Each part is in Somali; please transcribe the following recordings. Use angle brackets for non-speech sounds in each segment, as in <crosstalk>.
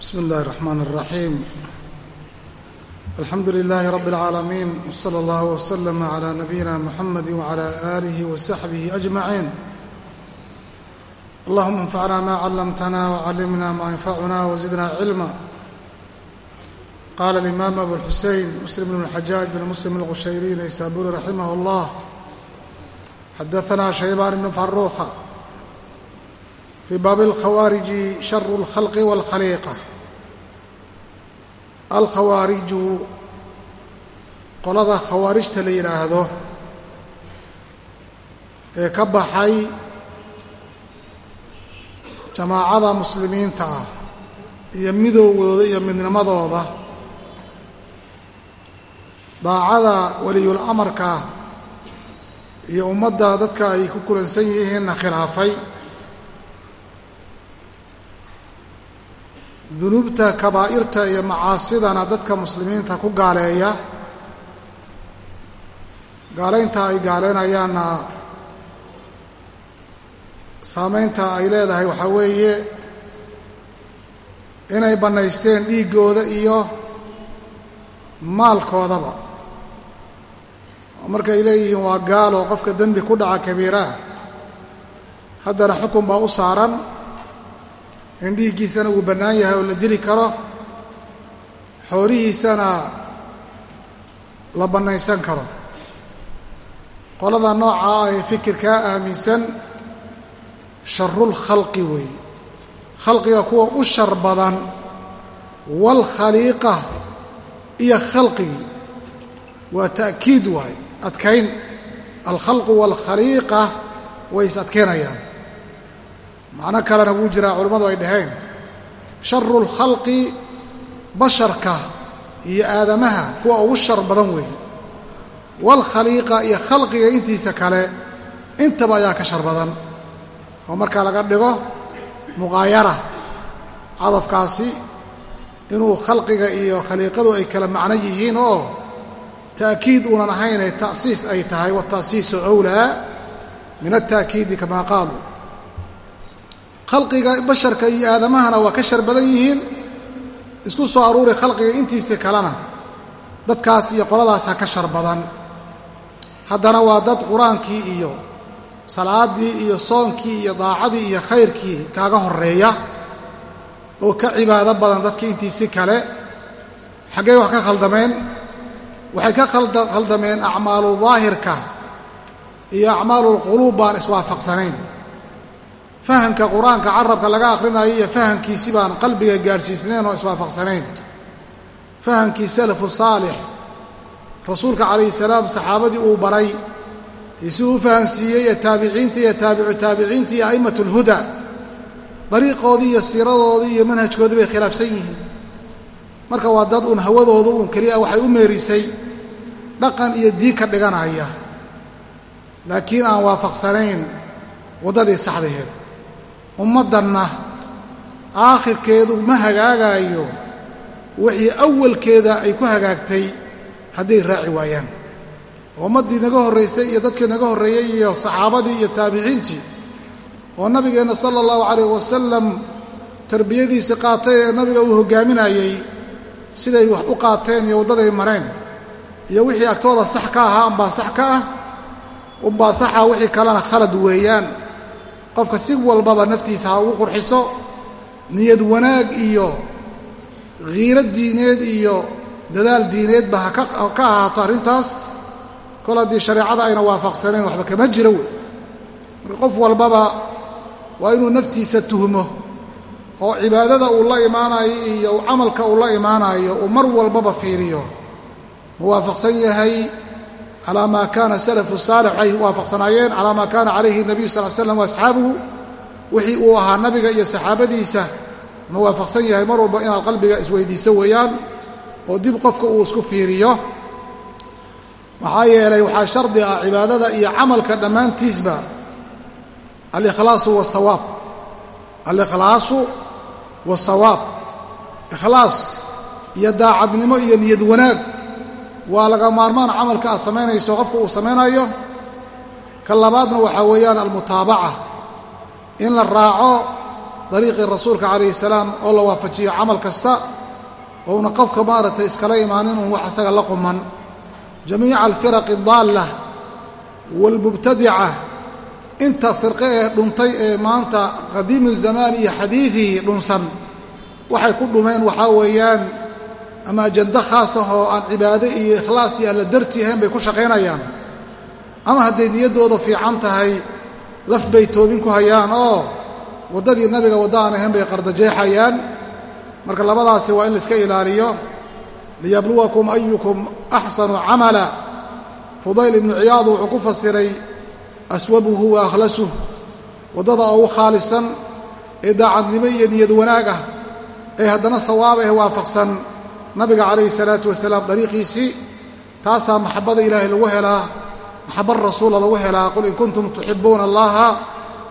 bsmi اllahi الرحmn الرaxيim alxamdu لlh rb العaalamiin wslى اllah وslm عlى nabiyina mxamedi وعlى آlih وsaxbih أجmaعiin allahuma اnfacna ma clamtna وcallimna ma ynfacuna wزidna cilma qala الإimam abu الxusein muslim bn الxajaaj bn muslim الqushayri naysaburi raximah اllah xadaثna shaybaan bn faruuqa fii baabi alkhawaariji sharu اlkhalqi wاlkhaliiqa alkhawaariju qolada khawaarijta la yidhaahdo ee ka baxay jamaacada muslimiinta ah iyo midoogooda iyo midnimadooda daacada weliyul amarka iyo ummadda dadka ay ku kulansan yihiinna khilaafay dunuubta kabaa'irta iyo macaasidana dadka muslimiinta ku gaaleeya gaalaynta ay gaaleynayaanna saamaynta ay leedahay waxaa weeye inay bannaysteen dhiiggooda iyo maalkoodaba. Markay leeyihiin waa gaalo qofka dembi ku dhaca kabiiraha. Haddana xukun baa u saaran in uu bannaan yahay oo la dili karo. Xoolihiisana la bannaysan karo. Qolada nooca ah ee fikirkaa aaminsan sharul khalqi weeye khalqiga kuwa u shar badan waalkhaliiqa iyo khalqigii waa ta'kiid waaye adkayn. Alkhalqu waalkhaliiqa way is adkaynayaan macno kalena wuu jiraa culammadu ay dhaheen. Sharu lkhalqi basharka iyo aadamaha kuwa ugu shar badan weeye. Waalkhaliiqa iyo khalqiga intiisa kale intaba ayaa ka shar badan. Oo markaa laga dhigo muqaayara cadafkaasi inuu khalqiga iyo khaliiqadu ay kala macno yihiin oo ta'kiid uunan ahaynee ta'siis ay tahay wata'siisu awlaa min alta'kiidi kamaa qaaluu khalqiga basharka iyo aadamahana waa ka shar badan yihiin. Isku soo aruuri khalqiga intiisa kalena dadkaas iyo qoladaas ha ka shar badan. Haddana waa dad qur'aankii iyo salaaddii iyo soonkii iyo daacadii iyo khayrkii kaaga horreeya oo ka cibaado badan dadkii intiisi kale. Xaggey wax ka khaldameen? Waxay ka khaldameen acmaalu daahirka iyo acmaalulquluub baan iswaafaqsanayn fahamka qur'aanka carabka laga akhrinayo iyo fahamkiisi baan qalbiga gaadhsiisnayn oo iswaafaqsanayn. Fahamkii salafu saalix rasuulka calayhi salaam saxaabadii uu baray iyo si uu u fahamsiiyey iyo taabiciinta iyo taabicu taabiciinta iyo a'immat alhuda dariiqoodii iyo siiradoodii iyo manhajkoodii bay khilaafsan yihiin. Marka waa dad uun hawadooda uun keliya waxay u meerisay dhaqan iyo diin ka dhiganaya. Laakiin aan waafaqsanayn waddadii saxdaheed ummaddanna aakhirkeedu ma hagaagaayo wixii awalkeeda ay ku hagaagtay hadday raaci waayaan. Ummaddii naga horraysay iyo dadkii naga horreeyey iyo saxaabadii iyo taabiciintii oo nabigeenna sala allahu calayh wasalam tarbiyadiisii qaatay ee nabiga uu hoggaaminayey siday wax u qaateen iyo waddaday mareen iyo wixii agtooda sax ka ahaa umbaa sax ka ah umbaa saxa wixii kalena khalad weeyaan qofka si walbaba naftiisa ha ugu qurxiso niyad wanaag iyo khiiro diineed iyo dadaal diineedba ha ka ahaato arrintaas. Kol haddii shareecada ayna waafaqsanayn waxba kama jiro wey. Marka qof walbaba waa inuu naftiisa tuhmo oo cibaadada uu la imaanayo iyo camalka uu la imaanayo uu mar walbaba fiiriyo ma waafaqsan yahay calaa maa kaana salafu saalix waxay waafaqsanaayeen. Calaa maa kaana calayhi nabiyu sal slam waasxaabuhu wixii uu ahaa nabiga iyo saxaabadiisa ma waafaqsan yahay mar walba inaad qalbiga isweydiiso weeyaan oo dib qofka uu isku fiiriyo. Maxaa yeelay waxaa shardi ah cibaadada iyo camalka dhammaantiisba alikhlaasu wasawaab alikhlaasu wasawaab ikhlaas iyo daacadnimo iyo niyad wanaag waa laga maarmaan camalka aad samaynayso qofka uu samaynayo. Ka labaadna waxaa weeyaan almutaabaca. In la raaco dariiqii rasuulka calayhi salaam oo la waafajiyo camal kasta ouna qofka maaragtay iskala imaanin uun wax isaga la quman. Jamiica alfiraqi daalla waalmubtadica inta firqe ee dhuntay ee maanta qadiimu zamaan iyo xadiidii dhunsan. Waxay ku dhumeen waxaa weeyaan ama ajando khaas ah oo aan cibaado iyo ikhlaas iyo alla darti ahayn bay ku shaqaynayaan. Ama hadday niyaddooda fiican tahay laf bay toobin ku hayaan oo waddadii nabiga wadda aan ahayn bay qardajeexayaan. Marka labadaasi waa in la iska ilaaliyo. Liyabluwakum ayukum axsanu camala. Fudayl ibnu ciyaad wuxuu ku fasiray aswabuhu wa akhlasuh. Waddada ugu khaalisan ee daacadnimo iyo niyad wanaag ah ee haddana sawaab ah waafaqsan nabiga calayhi salaatu wasalaam dariiqiisii taasaa maxabbada ilaahay lagu helaa maxaba rasuula lagu helaa qul in kuntum tuxibuuna allaha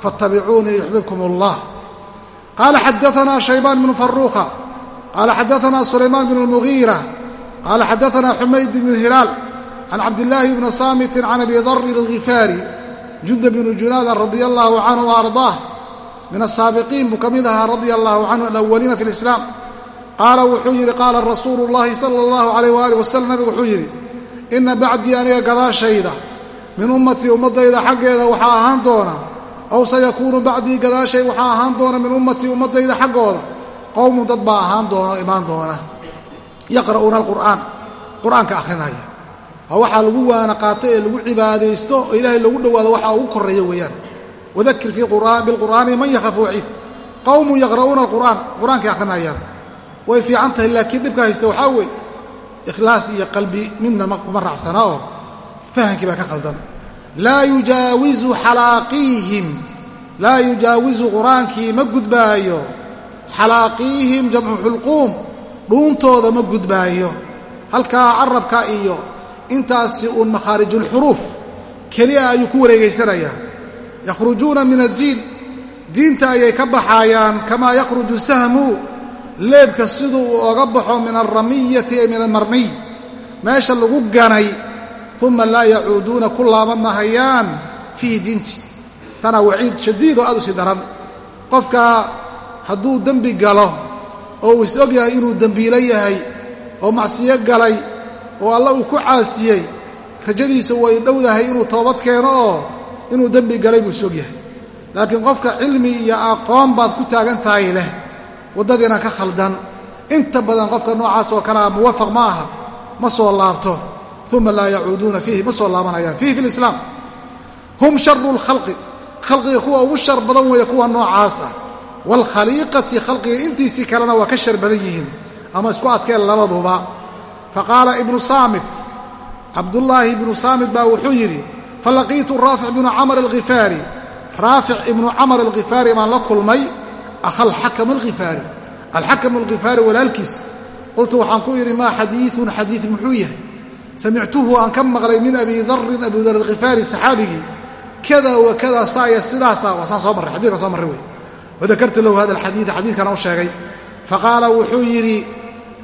fattabicuunii yuxbibkum allah qaala xadaanaa shaybaan bnu faruuqa qaala xadaanaa sulaymaan bnu lmugiira qaala xadaanaa xumayd bnu hilaal can cabdillaahi bni saamitin can abi darin alghifaari junda bnu junaadan radia allaahu canhu ardaah min asaabiqiin buu ka mid ahaa radia allahu canhu alawaliina fi lislaam qaala wuxuu yidhi qaala rasuulu llaahi sala allahu calayh waaalih wasalam nabigu wuxuu yidhi inna bacdii aniga gadaashayda min ummatii ummaddayda xaggeeda waxaa ahaan doona aw sayakuunu bacdii gadaashay waxaa ahaan doona min ummatii ummaddayda xaggooda qowmun dad baa ahaan doona oo imaan doona. Yaqra'uuna alqur'aan qur'aanka akhrinaya waa waxaa lagu waana qaato ee lagu cibaadaysto oo ilaahay lagu dhowaado waxaa ugu korreeya weeyaan. Wadakir bilqur'aani man yakhafu waciid qowmun yaqra'uuna alqur'aan qur'aankay akhrinayaan way fiican tahay laakiin dhibka haysta waxaa weeye ikhlaas iyo qalbi midna kuma raacsana oo fahamkii baa ka khaldan. Laa yujaawizu xalaaqiihim laa yujaawizu qur'aankii ma gudbaayo. Xalaaqiihim jamcu xulquum dhuuntooda ma gudbaayo. Halkaa carabka iyo intaasi uun makhaarijulxuruuf keliya ayuu ku wareegaysanayaa yakhrujuuna min addiin diinta ayay ka baxaayaan kamaa yakhruju sahmu leebka siduu uu oga baxo min alramiyati ee min almarmiy meesha lagu ganay uma laa yacuuduuna ku laaban mahayaan fiihi diinti. Tana waciid shadiid oo aad u sii daran. Qofka hadduu dembi galo oo uu is og yahay inuu dembiilo yahay oo macsiyo galay oo alla uu ku caasiyey rajadiisa way dhowdahay inuu toobad keeno oo inuu dembi galay buu is og yahay. Laakiin qofka cilmi iyo aqoon baad ku taagan tahay leh waddadiina ka khaldan. Inta badan qofka noocaas oo kalea muwafaq ma aha ma soo laabto. Uma laa yacuuduuna fiihi ma soo laabanayaan fiihi fi lislaam hum sharu lkhalqi khalqiga kuwa ugu shar badan weeye kuwa noocaas ah. Waalkhaliiqati khalqiga intiisii kalena waa ka shar badan yihiin ama isku adkeen labaduba. Faqaala ibnu saamit cabdullaahi ibnu saamit baa wuxuu yidhi falaqiitu raafic bnu camar alghifaari. Raafic ibnu camar alghifaari baan la kulmay akha alxakam alghifaari alxakam alghifaari walaalkiis qultu waxaan ku idhi maa xadiiun xadiid muxuu yahay samictuhu aan ka maqlay min abi darin abu dar alkhifaari saxaabigii kada wa kada saaya sidaasa waa saa soo marray xadidka soo marray wey wadakartu lahu hada alxadiida xadiidkana u sheegay faqaala wuxuu yidhi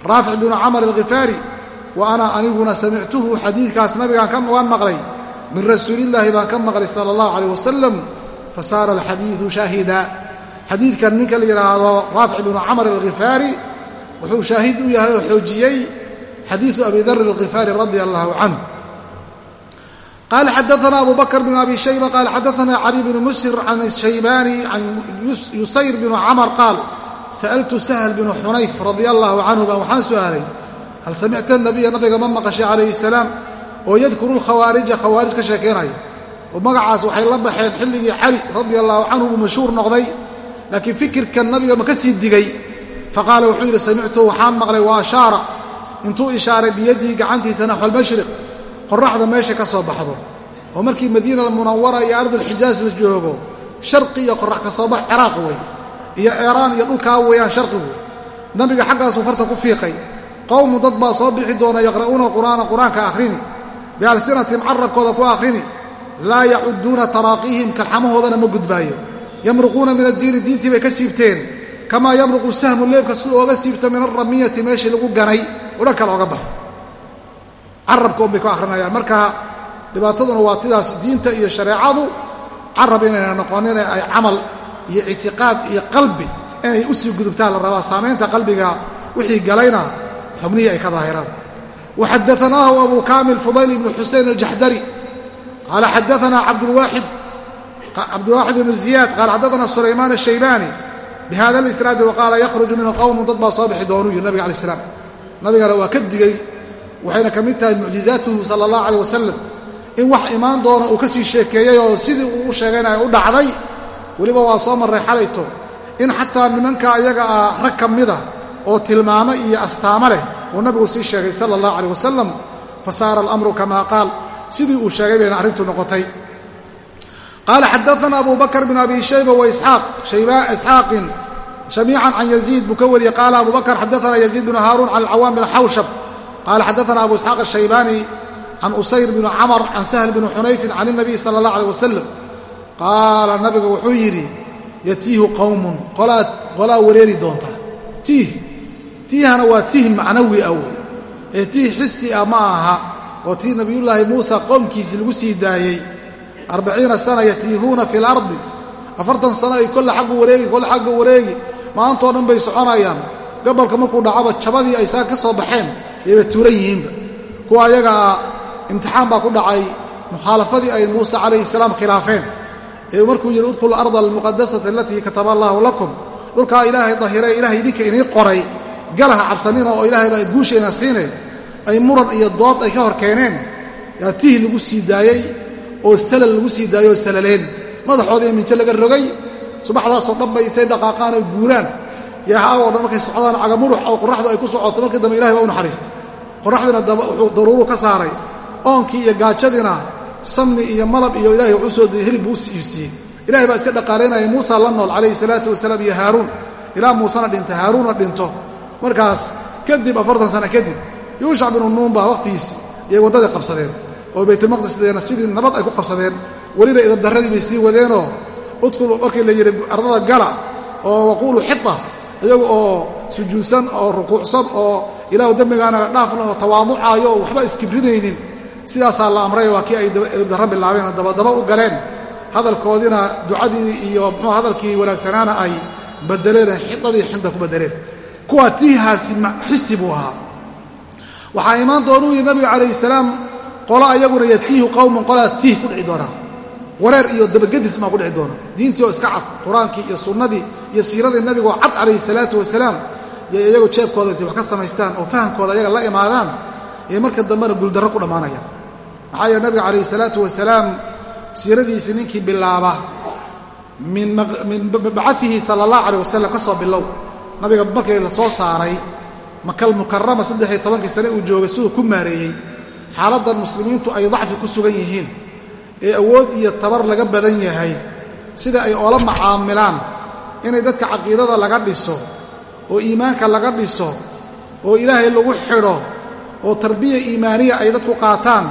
raafic bnu camar alkhifaari wa ana aniguna samictuhu xadiidkaas nabigaan waan maqlay min rasuulillaahi baan ka maqlay sala allahu calayh wasalam fasaara alxadiidu shaahida xadiidkan ninka la yidhaahdo raafic binu camr alkhifaari wuxuu shaahid u yahay oo xoojiyey xadiiu abi dar alkhifaari radia allahu canh qaal xadaana abu bakr بن abi shayba qaal xadaana علي بن musir عن shaybani can yusayr بن camr qaal sa'altu sahl بن xunayf رضي allahu canhu baan waxaan su'aalay hal samicta nabiya nabiga ma maqashay calayhi salaam? Oo yadkuru lkhawaarija khawaarij ka sheekeynaya. Oo magacaas waxay la baxeen xilligii cali radia allahu canhu buu mashhuur noqday laakiin fikirkan nabiga ma ka sii digay? Faqaala wuxuu yidhi samictu waxaan maqlay wa ashaara. Intuu ishaaray biyadihi gacantiisa naxو almashriq qoraxda meesha ka soo baxdo. Oo markii madiina almunawara iyo ardulxijaaz la joogo sharqi iyo qorax ka soo bax ciraaq wey iyo eeraan iyo dhulkaa weeyaan sharqigu nabiga xaggaasuu farta ku fiiqay qowmu dad baa soo bixi doona yaqra'uuna qur'aana qur'aanka akhrini bialsinatim carabkooda ku akhrini laa yacuduuna taraaqiihim kalxamahoodana ma gudbaayo yamruquuna min addiini diintii bay ka siibteen. Kamaa yamruqu sahmu leebka siduu ooga siibto min alramiyati meeshii lagu ganay oo dhan kale oga baxo. Carabka un bay ku akhrinayaan. Marka dhibaataduna waa tidaas diinta iyo shareecadu carab inayna noqonine ay camal iyo ictiqaad iyo qalbi inay u sii gudubtaan la rabaa saamaynta qalbiga wixii galayna xubnihii ay ka daahiraan. Waxadaanaahu abu kaamil fudayl ibnu xusein aljaxdari qaala xadaanaa cabdulwaaxid cabdulwaaxid ibnu ziyaad qaala xadaana sulaymaan ashaybaani bihada alisnaadi waqaala yakhruju minhu qowmun dad baa soo bixi doonuu yihi nabiga alai slam nabigana waa ka digay waxayna ka mid tahay mucjizaatuhu sala allah aleh wasalam in wax imaan doona uu ka sii sheekeeyey oo sidii uu u sheegaynaya u dhacday weliba waa soo marray xalayto. In xataa nimanka ayaga ah rag ka mida oo tilmaamo iyo astaamo leh uu nabigu sii sheegay sala allah aleh wasalam fa saara alamru kama qaal. Sidii uu sheegay bayna arrintu noqotay qaala xadaana abu bakr bn abi shayba waisxaaqin jamiican can yaziid buu ka wariyey qaala abu bakr xadaana yaziid bn haaruun can alcawaam bn xawshab qaala xadaana abu isxaaq ashaybaani can usayr bn camr can sahl bn xunayfin can اnabiy sala اllah aleh wasalam qaala nabiga wuxuu yidhi yatiihu qowmun qolaa wareeri doonta tiih tiihana waa tiih macnawi ah wey ee tiih xisi ah ma aha oo tii nabiyullaahi muusa qoomkiisii lagu sii daayey arbaciina sana yatiihuuna fi lardi afartan sano ay kolle xaggu wareegi kolle xagga wareegi maantoo dhan bay soconayaan gabalka markuu dhacaba jabadii ay saa ka soo baxeen yayba tuuran yihiinba kuwa ayaga ah imtixaan baa ku dhacay mukhaalafadii ay muuse calayhi salaam khilaafeen ee markuu yidhi udkhulu arda almuqadasata alatii kataba allaahu lakum dhulkaa ilaahay dahiree ilaahay idinka inii qoray galaha cabsanina oo ilaahay baa guusheena siine ay muran iyo dood ay ka hor keeneen yaa lagu sii daayey oo salal lagu sii daayey oo salaleen madaxoodii minjo laga rogay. Subaxdaasoo dhan bay intay dhaqaaqaan oo guuraan. Yahaawoo dhan markay socdaan cagamurux oo qoraxdu ay ku socoto markii dambe ilahay baa u naxariistay. Qoraxdiina wuxuu daruuru ka saaray. Oonkii iyo gaajadiina samni iyo malab iyo ilahay wuxuu soo dayey hilib buu u siibsiiyey ilahay baa iska dhaqaalaynaya muusa la nool calayhi salaatu wasalaam iyo haaruun. Ilaa muusena dhinta haaruunna dhinto. Markaas kadib afartan sano kadib yuushac binu nuun baa wakhtigiisi iyay waddadii qabsadeen oo baytulmaqdisdeena sidii nabad ay ku qabsadeen welina idadarradii bay sii wadeenoo udkhulu markii la yidhi ardada gala oo waquulu xita iyagu oo sujuudsan oo rukuucsan oo ilaahu dembigaana dhaafna oo tawaaducaayo oo waxba iskibrinaynin sidaasaa la amray waa kii ay darra bilaabeen dabadaba u galeen. Hadalkoodiina ducadii iyo muxuu hadalkii wanaagsanaana ay badeleen xidadii xinta ku badeleen kuwa tiihaasi xisi buu ahaa. Waxaa imaan doonuu yidhi nabiga calayhi salaam qolo ayaguna yatiihu qowman qolaa tiih ku dhici doonaa. Wareer iyo dabagedis maa ku dhici doona diintii oo iska cad qur'aankii iyo sunnadii iyo siiradii nabigoo cad calayhi salaatu wasalaam iyo iyagu jeebkooda wax ka samaystaan oo fahamkooda ayaga la imaadaan ee marka dambena guuldarro ku dhammaanayaan. Maxaa yeele nabiga calayhi salaatu wasalaam siiradiisii ninkii bilaaba min bacaihi sala allah caleh wasalam ka soo bilow. Nabiga markii la soo saaray makal mukarama saddex iyo tobankii sane uu joogay siduu ku maareeyey xaaladdan muslimiintu ay dacfi ku sugan yihiin ee awood iyo tabar laga badan yahay sida ay oola macaamilaan inay dadka caqiidada laga dhiso oo iimaanka laga dhiso oo ilaahay lagu xidho oo tarbiya iimaaniya ay dadku qaataan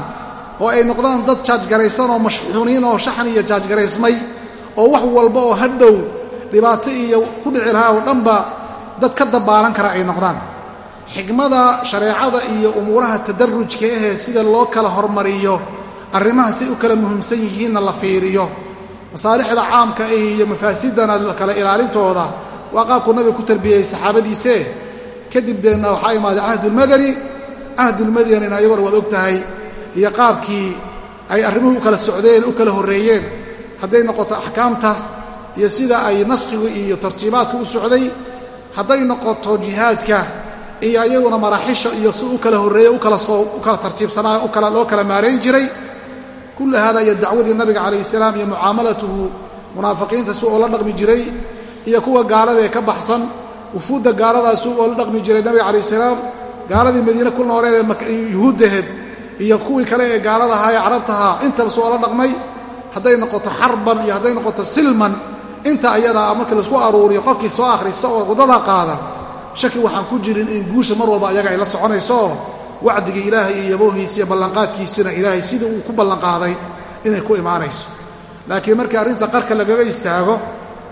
oo ay noqdaan dad jaajgaraysan oo mashxuuniin oo shaxan iyo jaajgaraysmay oo wax walba oo hadhow dhibaato iyo ku dhici lahaa oo dhanba dad ka dabaalan kara ay noqdaan xikmada shareecada iyo umuuraha tadarrujka ahee sida loo kala hormariyo arrimaha say u kala muhiimsan yihiinna la fiiriyo. Masaalixda caamka ah iyo mafaasidana kala ilaalintooda waa qaabkuu nabiga ku tarbiyeyey saxaabadiisee kadib deenna waxaa imaaday cahdulmadani cahdulmadanina iyagona waad og tahay iyo qaabkii ay arrimuhu u kala socdeen u kala horreeyeen. Hadday noqoto axkaamta iyo sida ay naskhigu iyo tartiibaadka u socday hadday noqoto jihaadka iyo iyaguna maraaxisha iyo si u kala horreeye kala tartiibsanaayo loo kala maarayn jiray. Kullu haada iyo dacwadii nabiga calayhi salaam iyo mucaamalatuhu munaafiqiinta si oo la dhaqmi jiray iyo kuwa gaalada ee ka baxsan wufuudda gaaladaas oo la dhaqmi jiray nabiga calayhi salaam gaaladii madiine ku nooleed ee yuhuuddaheed iyo kuwii kale ee gaalada ahaa ee carabtahaa intaba si oo la dhaqmay hadday noqoto xarban iyo hadday noqoto silman inta ayadaa markii la isku aruuriyo qofkii soo akhristo oo waddadaa qaada shaki waxaan ku jirin in guusha mar walba ayaga ay la soconayso. Wacdigii ilaahay iyo yaboohiisa iyo ballanqaadkiisina ilaahay sidii uu ku ballanqaaday inay ku imaanayso. Laakiin markii arrinta qarka lagaga istaago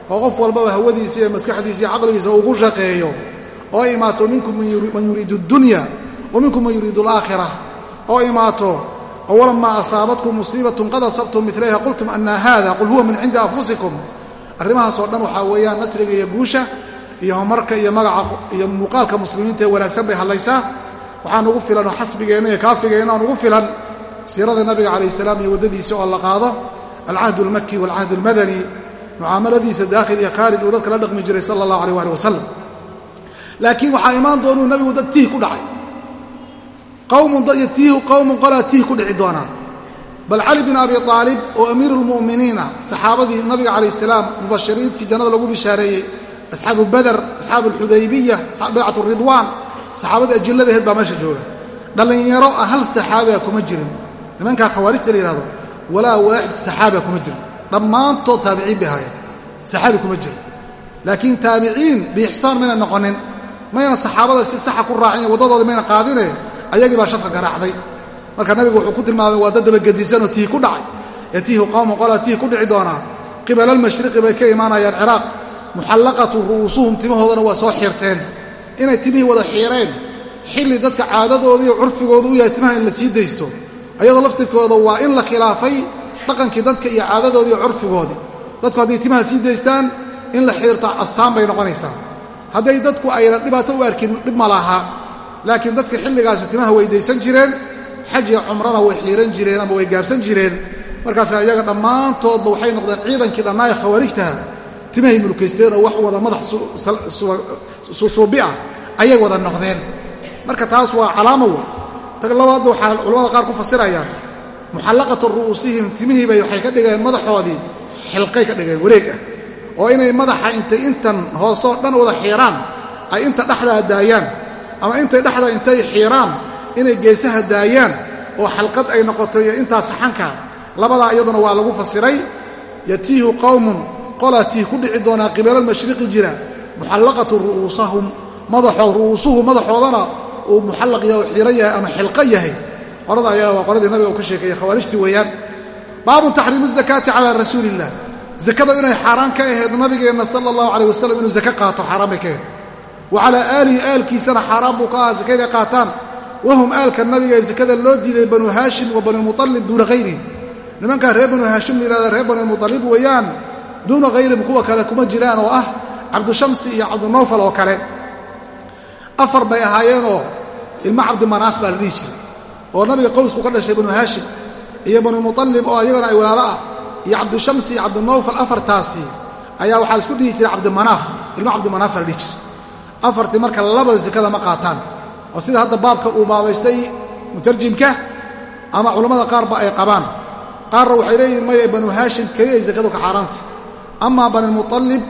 oo qof walbaba hawadiisa iyo maskaxdiisa iyo caqligiisa ugu shaqeeyo oo imaato minkum man yuriidu addunya wa minkum man yuriidu alaakhira oo imaato awalamaa asaabatkum musiibatun qad asabtum milayha qultum anna hada qul huwa min cindi anfusikum. Arrimahaasoo dhan waxaa weeyaan nasriga iyo guusha iyo homarka iyo magaca iyo muuqaalka muslimiinta ee wanaagsan bay hadlaysaa. Waxaa nugu filan xasbigeenna iyo kaafigeenna nugu filan siirada nabiga calayh salaam iyo waddadiisa oo la qaado alcahd almaki waalcahd almadani mucaamaladiisa daakhil iyo khaarij uu dadka la dhaqmi jiray sala allah aleh ali wasalam laakiin waxaa imaan doonuu nabigu dad tiih ku dhacay. Qawmun tiihu qowmun qolaa tiih ku dhici doonaa bal cali bin abi aalib oo amiiru lmu'miniina saxaabadii nabiga calayh salaam mubashiriintii jannada lagu bishaareeyey asxaabu bader asxaabu alxudaybiya baycat ridwaan saxaabadii ajilladaheed baa meesha jooga. Dhallinyaro ah hal saxaabiga kuma jirin. Nimankaa khawaarijta la yihahdo walaa waaxid saxaabiga kuma jirin. Dhammaantood taabiciin bay ahaayeen saxaabi kuma jirin. Laakiin taabiciin biixsaan mayna noqonin. Mayna saxaabada si saxa ku raacin waddadooda mayna qaadine ayagii baa shafka garaacday. Marka nabigu wuxuu ku tilmaamay waa dad dabagedisanoo tiih ku dhacay. Ee tiihu qowman qolaa tiih ku dhici doonaa. Qibala almashriqi bay ka imaanayaan ciraaq muxallaqatu ru'uusuhum timahoodana waa soo xiirteen inay timihii wada xiireen. Xilli dadka caadadoodii curfigoodu u yahay timaha in la sii daysto. Ayadoo laftirkooda waa in la khilaafay dhaqankii dadka iyo caadadoodii curfigoodii. Dadku hadday timaha sii daystaan in la xiirto astaan bay noqonaysaa. Hadday dadku ayna dhibaato u arkin dhib ma laha. Laakiin dadka xilligaasi timaha way daysan jireen xaj iyo cumrana way xiiran jireen ama way gaabsan jireen. Markaas iyaga dhammaantoodba waxay noqdeen ciidankii dhannaaye khawaarijtaha timahay mulkaysteen oo wax wada madax suusuubi ah ayay wada noqdeen. Marka taas waa calaamo wey tag labaadba waxaa culamada qaar ku fasirayaan muxallaqatu ru'uusihim timihiibay waxay ka dhigeen madaxoodii xilqay ka dhigeen wareeg ah. Oo inay madaxa intay intan hoosoo dhan wada xiiraan ay inta dhexdaa daayaan ama intay dhexda intay xiiraan inay geesaha daayaan oo xalqad ay noqoto iyo intaa saxanka labadaa iyaduna waa lagu fasiray yatiihu qowmun qolaa tiih ku dhici doonaa qibala almashriqi jira muxallaqatu ru'uusahum madaxoo ru'uusuhu madaxoodana uu muxallaq yahay oo xiiran yahay ama xilqa yahay. Qolada ayaa waa qoladii nabiga ka sheekeeyey khawaarijtii weeyaan. Baabu taxriimu zakaati calaa rasuuli zakada inay xaaraan ka ahayd nabigeenna sala allahu calayh wasalam inuu zake qaato xaaraan bay ka ahayd. Wa aalihi aalkiisana xaaraan buu ka ahaa zaka inay qaataan. Wahum aalka nabiga ee zakada loo diiday banu haashim wa banuumutalib duuna hayrihim nimankaa reer banu haashim la yihahda reer banuumutalib weeyaan duuna hayrihim kuwa kale kuma jiraan oo ah cabdushamsi iyo cabdunawfal oo kale. Afar bay ahaayeenoo ilmo cabdimanaaf baa la dhihi jiray oo nabiga qowsku ka dhashay banu haashim iyo banuumutalib oo iyagana ay walaalo ah iyo cabdushamsi iyo cabdinawfal afartaasi ayaa waxaa la isku dhihi jiray cabdimanaaf ilmo cabdimanaaf baa la dhihi jiray. Afartii marka labada sakada ma qaataan oo sida hadda baabka uu baabaystay mutarjimka ama culammada qaarba ay qabaan. Qaarna waxay leeyihiin maya banu haashim keli ay ka xaaraanta amaa banilmutalib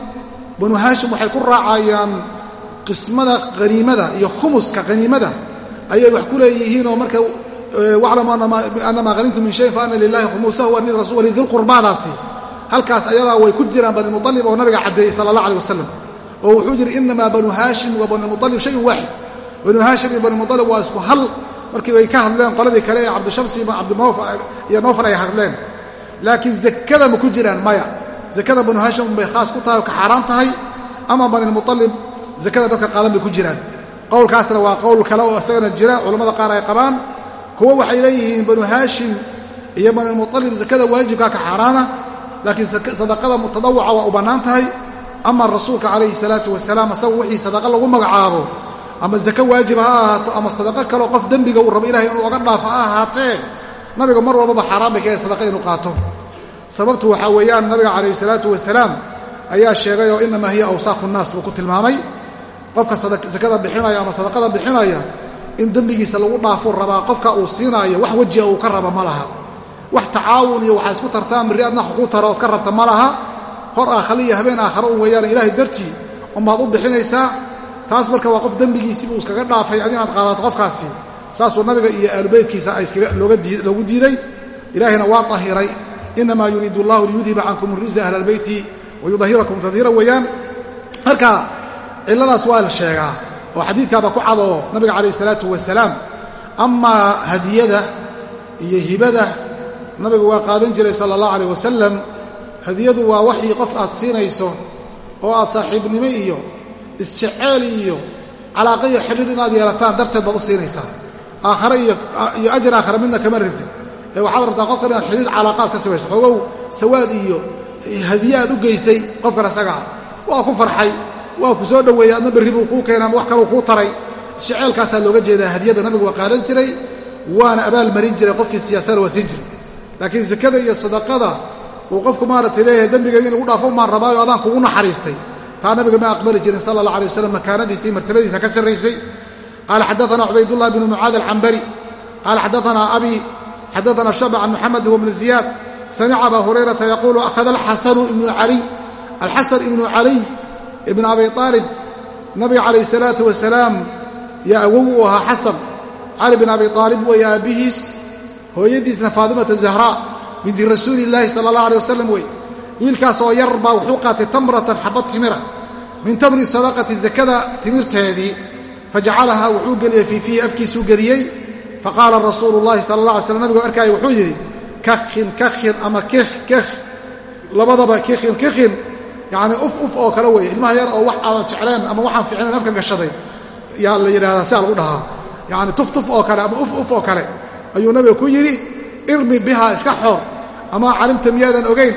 banu haashim waxay ku raacayaan qismada haniimada iyo khumuska haniimada ayay wax ku leeyihiinoo marka waclamu annamaa hanimtu min shayin fa ana lilahi khumuusahu walidilqurbaadaasi halkaas ayadaa way ku jiraan banilmutalib oo nabiga caddeeyey sala allah aleh wasalam oo wuxuu yidhi inamaa banu haashim wa banilmutalib shayun waaxid banu haashim iyo banilmutalib waa isku hal. Markii ay ka hadleen qoladii kale ee cabdishamsi iyo nowfal ay hadleen. Laakiin zakada ma ku jiraan maya zakada banu haashim bay khaas ku tahay ka xaaraan tahay ama banilmutalib zakada dadka qaadan bay ku jiraan. Qowlkaasna waa qowl kale oo isagana jira culammada qaar ay qabaan. Kuwo waxay leeyihiin banu haashim iyo banilmutalib zakada waajibkaa ka xaaraana laakiin sadaqada mutadawuca waa u bannaan tahay. Ama rasuulka calayhi salaatu wasalaam asagu wixii sadaqa lagu magacaabo ama zake waajiba ha ahaato ama sadaqo kaleo qof dembiga uu rabo ilahay inuu oga dhaafo ha ahaatee nabiga mar walbaba xaaraan bay kahayd sadaqa inuu qaato sababtu waxaa weeyaan nabiga calayhi salaatu wasalaam ayaa sheegay oo inamaa hiya awsaaqu nnaas buu ku tilmaamay. Qofka sakada bixinaya ama sadaqada bixinaya in dembigiisa lagu dhaafuu rabaa qofka uu siinaayo wax wejiga uu ka raba ma laha. Wax tacaawun iyo waxaa isku tartaan mirri adna xuquu tara ood ka rabta ma laha. Hor aakhale habeen aakhare un weeyaan ilaahay dartii unbaad u bixinaysaa taas marka waa qof dembigiisii uu iskaga dhaafay ad inaad qaadato qofkaasi. Saasuu nabiga iyo aalubeytkiisa loogu diiday. Ilaahayna waa tahiray inamaa yuriidu allahu liyudhiba cankum rijsa ahla albeyti wayudahirakum tadhiira weeyaan marka cilladaas waa la sheegaa oo xadiidkaaba ku cadoo nabiga calayh isalaatu wasalaam amaa hadiyada iyo hibada nabigu waa qaadan jiray sala allah alayh wasalam hadiyadu waa waxii qof aad siinayso oo aad saaxiibnimo iyo isjeceel iyo calaaqa iyo xidhiir inaad yeelataan darteed baad u siinaysaa aakhare iyo ajar aakhare midna kama rabtid waxaad rabtaa qofkan inaad xidhiir calaaqaad ka samayso. Xoogow sawaad iyo hadiye aad u geysay qofkan isagaa waa ku farxay waa ku soo dhoweeyey adna berri buu kuu keenay ama wax kaluu kuu taray. Jeceelkaasaa looga jeedaa hadiyada nabigu waa qaadan jiray waana abaal marin jiray qofkii siyaasada waa siin jiray. Laakiin sakada iyo sadaqada uu qofku maaragtay leeyahay dembigayga in lagu dhaafo maan rabaayo adaan kugu naxariistay. Taa nabiga ma aqbali jirin sala allah alay wasalam makaanadiisii martabadiisa ka sarraysay. Qaala xadaana cubaydullah bnu mucaad alcambari qaala xadaana abi xadaana shucba can muxamed wbni ziyaad samica aba hurayrata yaquulu akhada alxasanu ibnu caliy alxasan ibnu caliy ibn abi aalib nabiga calayh salaatu wasalaam yaa awow u ahaa xasan cali bin abi aalib weeye aabbihiis hooyadiisna faatimata zahraa binti rasuuli illaahi sala allah alay wasalam wey wiilkaas oo yar baa wuxuu qaatay tamratan xabad timira min tamri sadaqati zakada timirteedii fajacalahaa wuxuu geliyey fii fiihi afkiisuu geliyey faqaala rasuulu llahi sala allah alay slam nabigu arkaaya wuxuu yidhi kakhin kakhin ama kih kih labadaba kikhin kikhin. Yacni uf uf oo kale weeye. Ilmaha yar oo wax aadan jecleen ama waxaan ficnayn afka gashaday yaa la yidhahdaa siaa lagu dhahaa. Yacni tuf tuf oo kale ama uf uf oo kale. Ayuu nabiga ku yidhi irmi bihaa iska xoor. Ama calimta miyaadan ogayn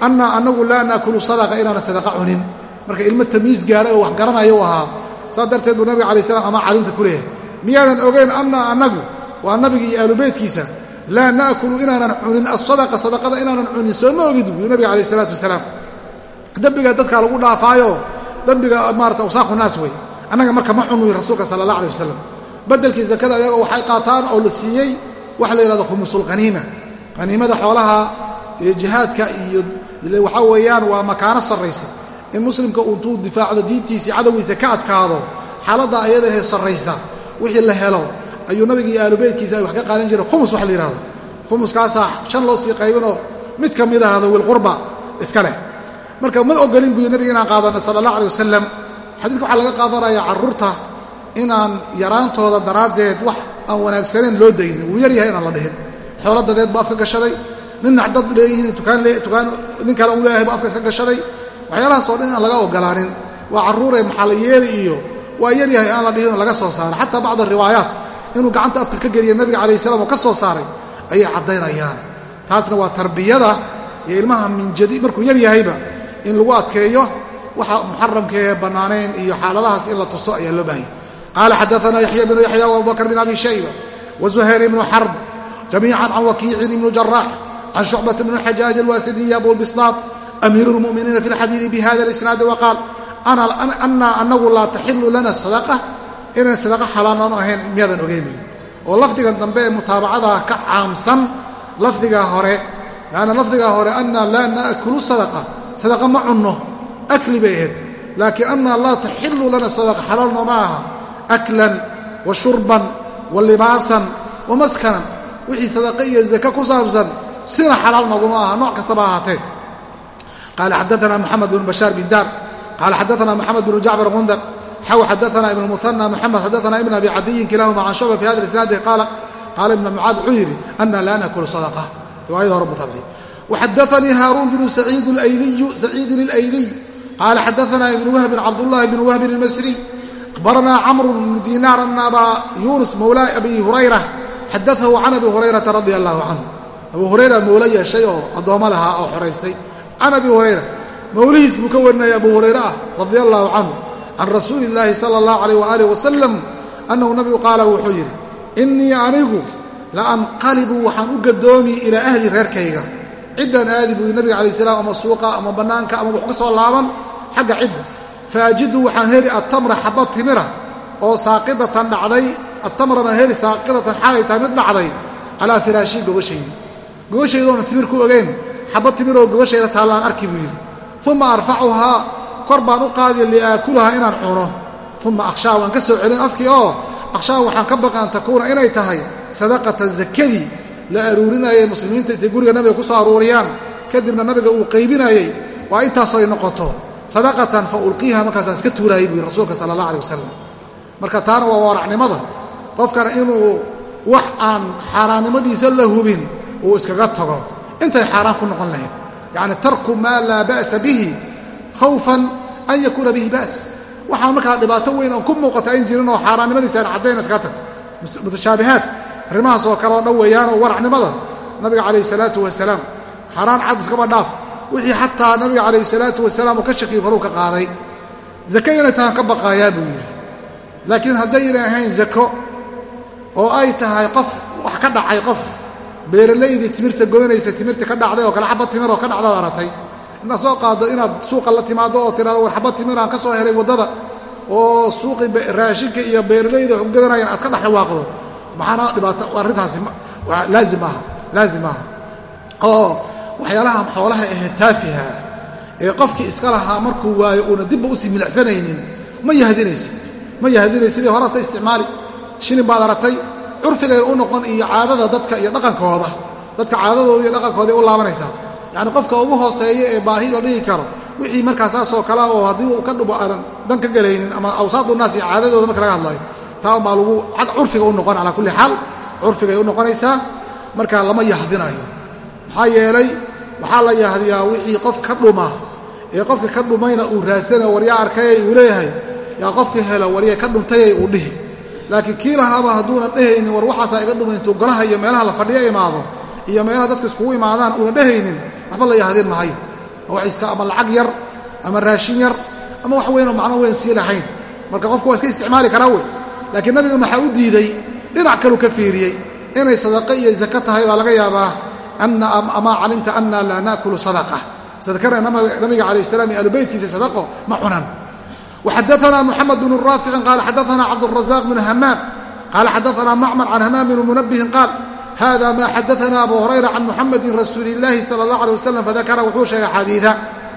annaa annagu laa naakulu sadaqa inaanan sadaqa cunin. Marka ilmo tamiis gaaray oo wax garanaya u ahaa. Saas darteed buu nabiga alai slam ama calimta ku miyaadan ogayn annaa annagu waa nabiga iyo aalubeydkiisa laa naakulu inaanan cunin asadaqa sadaqada inaanan cunin soo ma ogid buu nabiga calayh isalaatu wasalaam. Dembiga dadka lagu dhaafaayo dembiga maarata awsaaqu naas wey annaga marka ma cunwi rasuulka sala allah alay wasalam beddelkii zakada ayaga waxay qaataan oo la siiyey waxa la yidhahdo khumusulqaniima qaniimada xoolaha jihaadka iyo waxaa weeyaan waa makaano sarraysa. In muslimka untuu difaacdo diintiisii cadowgiisa ka adkaado xaaladda ayadahee sarraysa wixii la helo ayuu nabiga iyo aalubeydkiisa ay wax ka qaadan jireen khumus waxa la yidhahdo khumuskaasaa shan loo sii qaybinoo mid ka mid ahdo wilqurba iska leh. Marka ma ogolin buuyi nabiga inaan qaadanno sala allah alay wasalam xadiidka waxaa laga qaadanayaa carruurta inaan yaraantooda daraaddeed wax aan wanaagsanayn loo daynin wuu yar yahay inaan la dhihin. Xoolo dadeed buu afka gashaday. Nin nacdad leeyihiin tukaan nin kale uu leeyahay buu afka iska gashaday. Waxyaalahaasoo dhan inaan laga ogolaanin. Waa carruuree maxalayeeli iyo waa yar yahay aan la dhihin laga soo saaray xataa bacda riwaayaat inuu gacanta afka ka geliya nabiga calayh salam oo ka soo saaray ayay caddaynayaan. Taasna waa tarbiyada iyo ilmaha minjadi markuu yar yahayba in lagu adkeeyo waxa muxaramka ee bannaanayn iyo xaaladahaas in la tuso ayaa loo baahanya qaala xadaana yaxya bnu yaxya waabubakr bn abi shayba wazuhayr ibnu xarb jamiican can wakiicin ibnu jaraax can shucbata bn xajaaj alwaasidiyi abulbislaam amiiru lmu'miniina fi lxadiidi bihada alisnaadi waqaal annaa anagu laa taxilu lana sadaqa inaan sadaqa xalaalan ahayn miyaadan ogeyn. Oo lafdigan dambe ee mutaabacada ka caamsan lafdigaa hore lanna lafdigaa hore annaa laa naakulu sadaqa sadaqa ma cunno akli bay ahayd. Laakiin annaa laa taxilu lana sadaqa xalaalno ma aha aklan wa shurban wa libaasan wa maskanan wixii sadaqa iyo zake ku saabsan sina xalaal noguma aha nooc kastaba ahaatee. Qaala xadaana moxamed bnu bashaar bin daar qaala xadaana moxamed bnu jacfar gundar xaw xadaana ibn muana muxamed xadaana ibn abi cadiyin kilaahuma can shucba fi hada isnaadi qaala ibn mucaad wuxuu yidhi ana laa nakulu sadaqa riwaayada hore mutabci waxadaanii haaruun bnu saciidin ilayliy qaala xadaana ibnu wahbin cabdullahi bnu wahbin ilmasriy akhbaranaa camru bnu dinaar ana abaa yuunus mawla abi hurayra xadaahu can abi hurayrata radia allahu canhu abuu hurayra mawlo yeeshay oo addoommo lahaa oo xoraystay can abi hurayra mawlihiis buu ka warinaya abuu hurayre ah radia allahu canhu can rasuuli illaahi sala allahu calayh waaalih wasalam annahu nabigu qaala wuxuu yidhi innii anigu la anqalibu waxaan u gadoomi ilaa ahli reerkayga ciddaan aadi buu yii nabiga calayi salaam ama suuqa ama bannaanka ama wax ka soo laaban xagga cidda faajidu waxaan heli attamra xabba timira oo saaqidatan dhacday attamra baan heli saaqidatan xaalay tahay mid dhacday calaa firaashii gogashayda gogashaydoona timir ku ogeyn xabba timiroo gogashayda taalla arki buu yidhi uma arfacuhaa kor baan u qaadiya liaakulahaa inaan cuno. Uma akhshaa waan ka soo celin afkii oo akhshaa waxaan ka baqaan takuuna inay tahay sadaqatan zakadii la aruurinayay muslimiinta intay guriga nabiga ku soo aruuriyaan. Kadibna nabiga uu qaybinayey waa intaasoy noqoto. Sadaqatan fa ulqiiha markaasaan iska tuuraayay buu yidhi rasuulka sala allah alay wasalam marka taana waa waaracnimada qofkana inuu wax aan xaaraannimadiisa la hubin uu iskaga tago. Intay xaaraan ku noqon lahayd. Yacni tarku maa laa ba'sa bihi khawfan an yakuuna bihi ba's waxaan markaa dhibaato weyn oon ku muuqata ayn jirin oo xaaraannimadiisa aan caddayna iskaga tagto mutashaabihaad arrimahaas oo kale oo dhan weeyaanoo waracnimada nabiga calayhi salaatu wasalaam. Xaaraan cad iskaba dhaaf. Wixii xataa nabiga calayhi salaatu wasalaam uu ka shakiyo koruu ka qaaday. Zake inay tahaan ka baqaayaa buu yidhi. Laakiin haddayna ahayn zako oo ay tahay qof wax ka dhacay qof beeralaydii timirta goynaysa timirta ka dhacday oo kale xabad timir oo ka dhacdaad aratay inaad soo qaaddo inaad suuqa la timaaddo oo tidhahdo war xabad timir aan ka soo helay waddada. Oo suuqii raashinka iyo beeralayda wax ugadanayaan aad ka dhex dhawaaqdo maxaana dhibaato arrintaasi laazim maaha laazim maaha oo waxyaalaha xoolaha ahe taafiha ee qofkii iska lahaa markuu waayo uuna dibba u sii milicsanaynin ma yahdinaysid ma yahdinaysid sidii horaad ka isticmaali shilin baad aratay curfigay u noqon iyo caadada dadka iyo dhaqankooda dadka caadadooda iyo dhaqankooday u laabanaysaa yacni qofka ugu hooseeya ee baahi la dhihi karo wixii markaa saasoo kale oo haddii uu ka dhubo aanan dan ka gelaynin ama awsaadu naas iyo caadadooda marka laga hadlayo taa baa lagu xag curfiga u noqon calaa kulli xaal curfigay u noqonaysaa marka lama yahdinayo maxaa yeelay waxaa la yahdiyaa wixii qof ka dhuma ee qofka ka dhumayna uu raadsana waryaa arkayay uu leeyahay yaa qofka hela warya ka dhuntayay uu dhihi. Laakiin kii lahaaba hadduunan dhehaynin war waxaasaa iga dhumay intuu golaha iyo meelaha la fadhiyo imaado iyo meelaha dadka iskugu imaadaan uuna dhehaynin waxba la yaahdeen maayo. Waxaysta ama lacag yar ama raashin yar ama wax weynoo macno weyn sii lahayn. Marka qofku waa iska isticmaali karaa wey laakiin nabiga maxaa u diiday? Dhinac kalu ka fiiriyey. Inay sadaqo iyo zaka tahay baa laga yaabaa amaa calimta anna laa naakulu sadaqa. Sadakana nabiga calayh salaam iyo ahlubeytkiisa sadaqo ma cunan. Waxadaanaa muxamed bnu raaficin qaala xadaanaa cabdurazaq bnu hamaam qaala xadaanaa macmar can hamaam bni munabihin qaal hada ma xadaana abu hurayra can muxamedin rasuuli illaahi sala allah alay wasalam fadakara wuxuu sheegay xadiida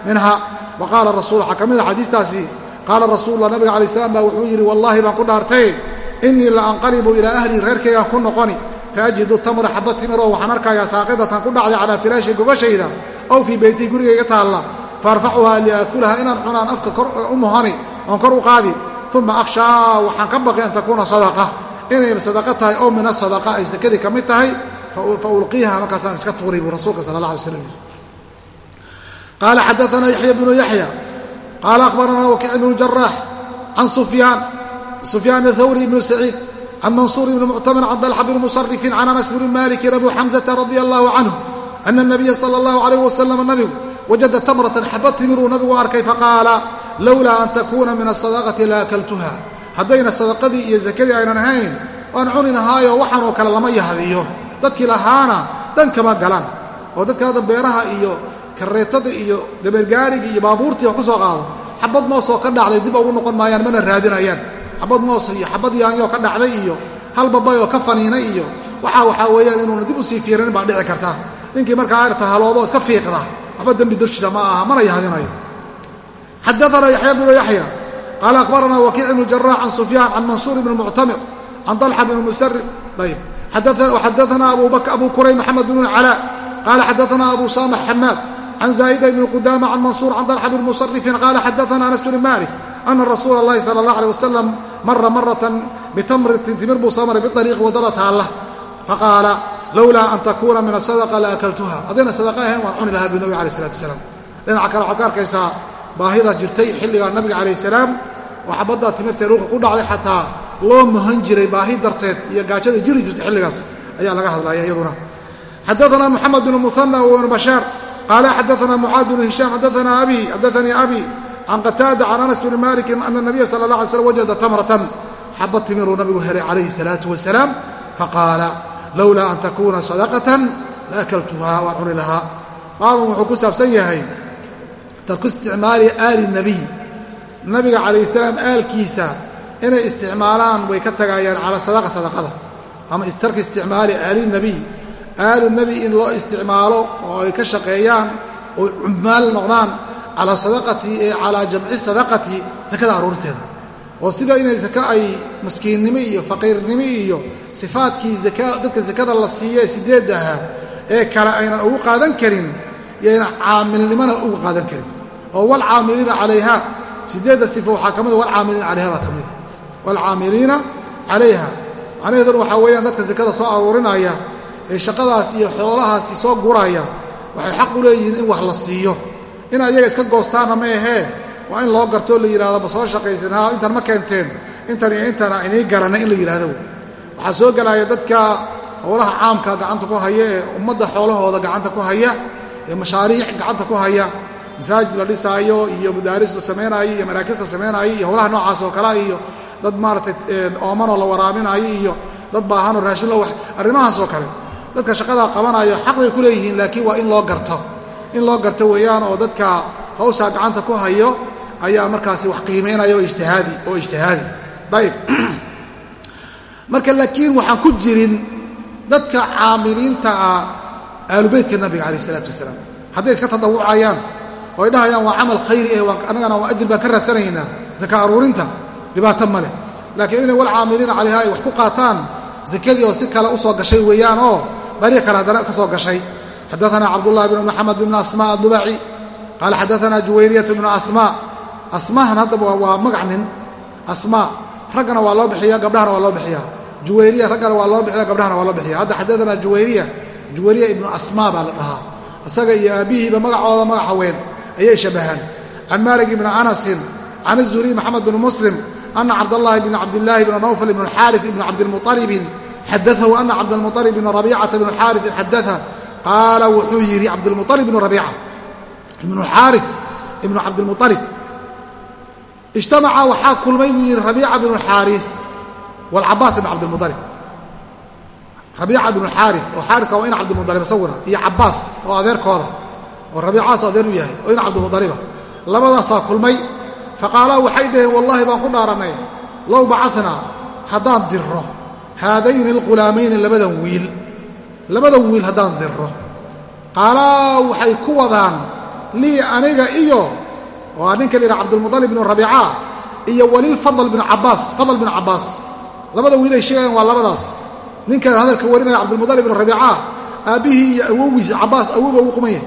minha waqaala rasul waxaa ka mid a xadiistaasi qaala rasuulula nabiga alay slam baa wuxuu yidhi wallaahi baan ku dhaartay inii la anqalibu ilaa ahlii reerkaygaan ku noqoni faajidu tamra xabba timiroo waxaan arkayaa saaqidatan ku dhacday calaa firaashi gogashayda ow fii beytii gurigayga taalla faarfacuhaa liaakulaha inaan cunaan afka u mohani oon kor u qaadi uma akhshaa waxaan ka baqi an takuuna sadaqa inay sadaqa tahay oo min asadaqa ay sakadii ka mid tahay fa ulqiiha markaasaan iska tuuray buu rasuulka sala allah alay slam qaala xadaana yaxya bnu yaxya qaala akhbaranaa wakiic bnu jaraax can sufyaan sufyaan athawri ibnu saciid can mansuur ibni muctamir can dalxa bni musarifin can anas bni malikin abu xamzata radia allahu canhu ana nabiya sala allahu alayh wasalam nabigu wajada tamratan xaba timiruu nabigu arkay faqaala lowlaa an takuuna min asadaqati la akaltuha haddayna sadaqadii iyo sakadii aynan ahayn waan cuni lahaayo waxaanoo kale lama yahdiyo. Dadkii lahaana dan kama galan oo dadka hadda beeraha iyo kareetada iyo dabeergaarigii iyo baabuurtii wax ku soo qaado xabad moosoo ka dhacday dib ugu noqon maayaan mana raadinayaan. Xabad moos iyo xabad yaanyoo ka dhacday iyo hal babayoo ka faniinay iyo waxaa waxaa weeyaan inuuna dib u sii fiiranin baa dhici karta. Ninkii markaa ayrta haloobo iska fiiqda waxba dembi dushiisa ma aha mana yahdinayo. Xadaana yaxya bnu yaxya qaala akhbaranaa wakiic ibnu jarax can sufyaan can mansuur ibni muctamir can dalxa bni musarib ayb xadaanaa abu kuray maxamed bn calaa qaala xadaanaa abu saamax xamaad can zaa'ida ibni qudaama can mansuur can dalxa bni musarifin qaala xadaanaa anas bni maalik ana rasuula allahi sala allah aleh wasalam mara maratan bitamratin timir buu soo maray biariiqi waddada taalla faqaala lowlaa an takuuna min asadaqa la akaltuha haddayna sadaqa ahayn waan cuni lahaa buu nabiga alah isalatu wasalaam dhinaca kale waxaad ka arkaysaa baahida jirtay xilligaa nabiga calayh salaam. Oo xabaddaa timirtae dhulka ku dhacday xataa loo muhan jiray baahi darteed iyo gaajada jiri jirtay xilligaas ayaa laga hadlaya iyaduna. Xadaana moxamed bn muhana wbn bashaar qaala xadaana mucaad bnu hishaam xadaanii abi can qataada can anas bni malikin ana nabiya sala la alay slam wajada tamratan. Xabad timiruu nabigu helay calayhi salaatu wasalaam faqaala lowlaa an takuuna sadaqatan la akaltuha waan cuni lahaa baabun wuxuu ku saabsan yahay tarku isticmaali aali nabiy. Nabiga calayh salaam aalkiisa inay isticmaalaan way ka tagayaan cala sadaqa sadaqada. Ama tarki isticmaali aali nabiy. Aalu nebi in loo isticmaalo oo ay ka shaqeeyaan oo cummaal noqdaan calaa sadaqati ee calaa jamci sadaqati sakada aruurteeda. Oo sida inay saka ay maskiinnimo iyo faqiirnimo iyo sifaadkii dadka sakada la siiye sideedda ahaa ee kale aynan ugu qaadan karin yayna caamilnimona uga qaadan karin oo wlcaamiliina calayha. Sideedda sifo waxaa ka mida walcaamiliina calayha baa ka mida waalcaamiliina calayha. Macnaheeduna waxaa weeyaan dadka sakada soo aruurinaya ee shaqadaas iyo xoolahaasi soo guraya waxay xaq u leeyihiin in wax la siiyo. In ayaga iska goostaanna ma ahee. Waa in loo gartoo la yidhahdo ma soo shaqaysan haa intan ma keenteen. Intan iyo intana inii garanay in la yidhahdo waxaa soo gelaya dadka howlaha caamka gacanta ku haya ee ummadda xoolahooda gacanta ku haya ee mashaariic gacanta ku haya masaajid la dhisaayo iyo madaaris la samaynaayo iyo maraakis la samaynaayo iyo howlaha noocaas oo kalea iyo dad maaratay oomanoo la waraaminaayo iyo dad baahanoo raashin lo arrimahaas oo kale. Dadka shaqadaa qabanayo xaq bay ku leeyihiin laakiin waa in loo garto. In loo garto weeyaan oo dadka hawshaa gacanta ku hayo ayaa markaasi wax qiimaynaya oo ijtihaadi oo ijtihaadi. Ayb <clears throat> marka laakiin waxaan ku jirin dadka caamiliinta ah aalubeytka nabiga calayh isalaatu wasalaam. Hadday iska tadawucayaan oo ay dhahayaan waa camal khayri eh annagana waa ajir baan ka raadsanaynaa zaka aruurinta dhibaato ma laakiin inay walcaamiliina calayha ay wax ku qaataan zakadii oo si kale u soo gashay weeyaan oo dariiq kale haddana ka soo gashay. Xadaana cabdullahi bn maxamed bn asma adubaci qaala xadaana juwayriyat bnu asma asmahan haddaba waa magac nin. Asma raggana waa loo bixiya gabdhahana waa loo bixiya juwayriya raggana waa loo bixiya gabdhahana waa loo bixiya hadda xadaana juwayriya juwayriya ibnu asma baa la dhahaa. Isaga iyo aabbihiiba magacooda magac haween ayay shabbahaan can malik ibni anasin can azuhriy maxamed bn muslim ana cabdallaahi bn cabdillaahi bn nawfal ibn xaari ibn cabdimualibin xadaahu ana cabdilmualib ibn rabicata ibn xaari xadaa qaala wuxuu yidhi cabdilmualib ibnu rabiica ibnu xaari ibnu cabdilmualib ijtamaca waxaa kulmay buu yidhi rabiica bnu xaari waalcabaas ibn cabdilmualib rabiica bnu xaari oo xaarika waa in cabdilmualib isaguna iyo cabaas oo adeerkooda oo rabiicaas adeer u yahay oo ina cabdilmuطaliba labadaasaa kulmay faqaalaa waxay dhaheen wallaahi baan ku dhaarannay low bacadnaa haddaan dirro haadayni alghulaamayni labadan wiil labadan wiil haddaan dirro qaalaa waxay ku wadaan lii aniga iyo waa ninka la yidhaha cabdilmuطalib bnu rabiica iyo walilfadl bnu cabbaas fadl bnu cabbaas labada wiil ay sheegayaan waa labadaas ninkan hadalka warinaya cabdilmuطalib bnu rabiica aabbihii iyo awowiisa cabbaas awowba ugu qumaya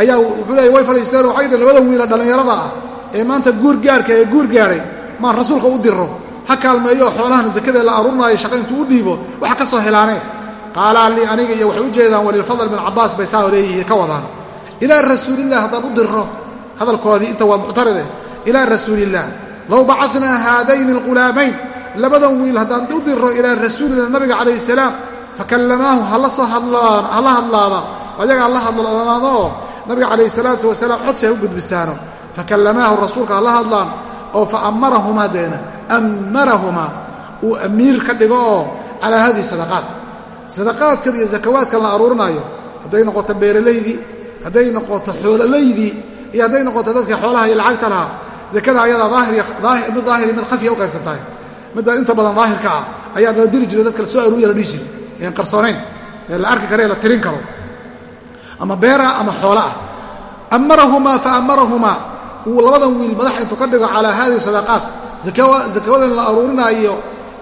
ayaa wuxuu leeyay way fadhiisteen waxay dheen labada wiila dhallinyarada ah ee maanta guur gaarka ee guur gaadhay maan rasuulka u diro ha kaalmeeyo xoolahan sakadee la aruurnaayo shaqa intuu u dhiibo waxa ka soo helaanee qaalaa lii aniga iyo waxay u jeedaan walilfadl bin cabbaas bay saa leeyihiin ka wadaan. Ilaa rasuulilah haddaan u diro hadalkoodii inta waa muctaride ilaa rasuulillaah low bacadnaa haadayni alghulaamayn labadan wiil haddaan u diro ilaa rasuulilah nabiga calayhi salaam fakallamaahu hala soo hala hadlaada. Ayagaa la hadloonaadoo nabiga calayhi salaatu wasalaam codsi ha u gudbistaano. Fakallamaahu rasuulka hala hadlaan oo fa ammarahumaa deena ammarahumaa uu amiir ka dhigo oo calaa hadihi sadaqaat. Sadaqaadkan iyo sakawaadkan la aruurinaayo hadday noqoto beeralaydii hadday noqoto xoololaydii iyo hadday noqoto dadka xoolaha iyo lacagta lahaa zakada ayadaa mid daahiri mid khafiya u qaybsan tahay. Midda inta badan daahirka ah ayaa la diri jiray dadka la soo aruuriya la dhihi jiray. Een qarsoonayn ee la arki karo ee la tirin karo ama beera ama xoola ah. Ammarahumaa fa ammarahumaa uu labadan wiil madax intuu ka dhigo calaa haadihi sadaqaat. Zakawadan la aruurinaayo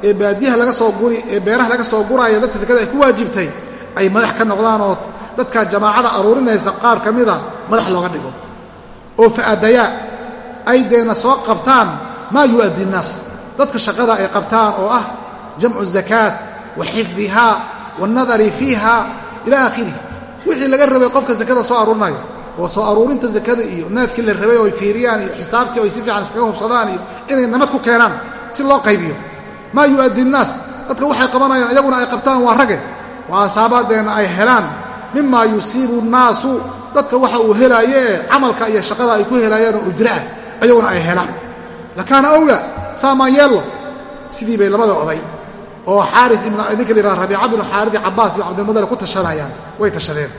ee baadiyaha laga soo guri ee beeraha laga soo guraayo dadka sakada ay ku waajibtay ay madax ka noqdaan oo dadka jamaacada aruurinaysa qaar ka mida madax looga dhigo. Oo fa'adayaa ay deena soo qabtaan maa yu'addi innaas dadka shaqada ay qabtaan oo ah jamcu zakaat wa xifdihaa waannadari fiiha ila aakhirih wixii laga rabay qofka sakada soo aruurinayo oo soo aruurinta zakada iyo naafkii la rabay oo ay fiiriyaan iyo xisaabtii oo ay si fiican iskaga hubsadaan iyo inay namad ku keenaan si loo qaybiyo. Maa yu'addi innaas dadka waxay qabanayaan iyaguna ay qabtaan waa rage. Waa asaabaadeenna ay helaan. Mimaa yusiibu nnaasu dadka waxa uu helaaye ee camalka iyo shaqada ay ku helaayaan oo ujra ah iyaguna ay helaan. Lakaana awla saamaan yeello. Sidii bay labada oday oo xaari ninka la yidhaha rabiica binu xaaridi cabbaas bin cabdilmudalib ku tashanayaan way tashadeen.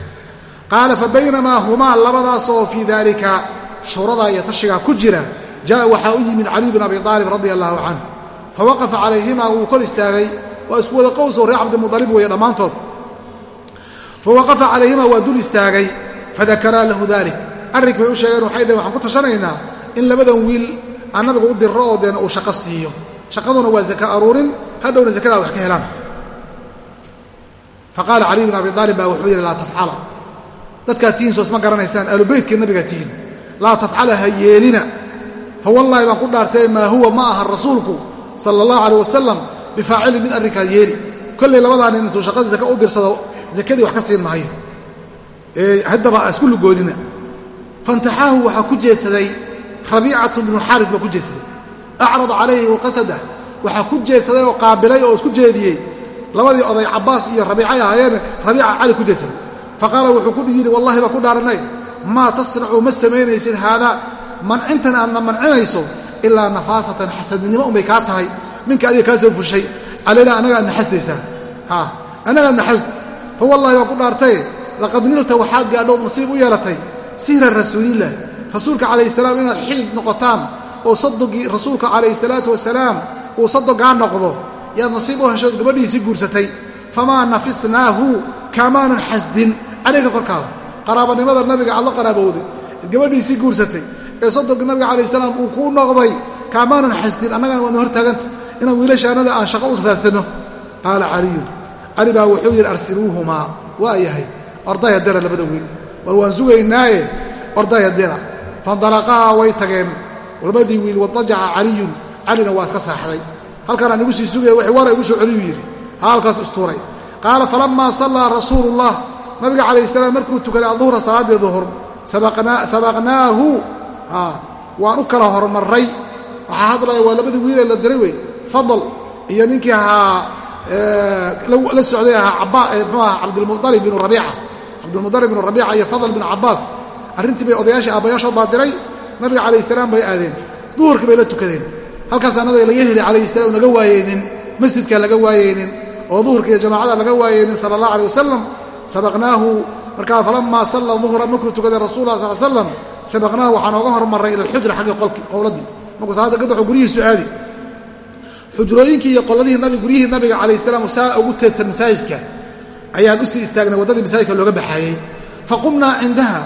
Qaala fa baynamaa humaa labadaasoo fii daalika shuuradaa iyo tashigaa ku jira jaa'a waxaa u yimid caliy bin abi aalib radia allaahu canhu. Fa waqafa calayhimaa wuu kor istaagay waa isku wada qowsoo reer cabdimudalib weeye dhammaantood. Fa waqafa calayhimaa waa dul istaagay fadakaraa lahu dalik. Arrinkii bay u sheegeen waxay dhaheen waxaan ku tashanaynaa in labadan wiil aan u dirro oo deena uu shaqo siiyo. Shaqaduna waa zaka aruurin hadhowna zakadaa wax ka helaan faqaala caliy bin abi aalib baa wuxuu yidhi laa tafcala dadkaa tihiin soo isma garanaysaan aalubeytkii nabigaa tihiin laa tafcala ha yeelina fa wallaahi baan ku dhaartay maa huwa ma aha rasuulku sala allahu caleyh wasalam bifaacilin mid arrinkaa yeeli kollay labadaa nin intuu shaqadii zaka u dirsado zakadii wax ka siin maayo ee haddaba isku lugoonina faintaxaahu waxaa ku jeedsaday rabiicatu bnu xaaris baa ku jeedsaday acrada calayhi waqasada waxaa ku jeedsaday oo qaabilay oo isku jeediyey labadii oday cabbaas iyo rabiicay ahaayeene rabiica cali ku jeedsaday faqaala wuxuu ku yidhi wallahi baa ku dhaaranay maa tasnacu ma samaynaysid haadaa mancintan aadna mancinayso ilaa nafaasatan xasadnimo unbay kaa tahay. Minka adiga kaa soo fushay calayna annaga aad naxasdaysaa ha annaga aad naxasd fa wallahi waa ku dhaartaye laqad nilta waxaad gaadhood nasiib u yeelatay. Sihra rasuulilah rasuulka calayhi salaam inaad xilid noqotaan oo sadogii rasuulka calayhi salaatu wasalaam uu sadogaa noqdo yaad nasiib u heshood gabadhiisii guursatay. Famaa nafisnaahu kaamaanan xasdin. Calayka korkaada qaraabanimada nabiga aad la qaraabowday. Gabadhiisii guursatay ee sodogii nabiga calayhi salaam uu kuu noqday kaamaanan xasdin. Annagana waadna hor taaganta inaan wiilashaanada aan shaqo u raadsanno qaala caliyun cali baa wuxuu yidhi arsiluuhumaa. Waa yahay ordaya dera labada wiil. Bal waan sugaynaaye ordaya dera fandalaqaha way tageen. Labadii wiil wadajaca caliyun calina waa iska saaxday halkanaan igu sii sugaya wixii wara igu soo celiyuu yidhi. Halkaas istuuray. Qaala falammaa sallaa rasuuluullah nabiga calayhi salaam markuu tukaday adduhra salaaddii duhur sabaqnaahu. Waan u kala hormarray waxaa hadlaya waa labadii wiilee la diray wey fadal iyo ninkii ahaa la socday ahaa mxuu aha cabdilmualib binu rabiica. Cabdilmualib binu rabiica iyo fadal binu cabbaas. Arrintii bay odayaashii aabbayaashood baa diray. Nabiga calayhi salaam bay aadeen. Duhurkii bay la tukadeen halkaasaa nabiga laga heli calayhi salaam laga waayeynin masjidkaa laga waayeynin oo duhurka iyo jamaacada laga waayeynin sala allah alay wasalam sabaqnaahu markaa falamaa salla duhra markuu tukaday rasuullah sal slam sabaqnaahu waxaa nooga hormarray ila alxujra xagga qowladii. Markuu salaada ka baxo guryihiisu aadi. Xujrooyinkii iyo qoladihii nabi guryihii nabiga calayh salaam saa ugu teedsan masaajidka ayaan u sii istaagnay waddadii masaajidka looga baxaayey faqumnaa cindaha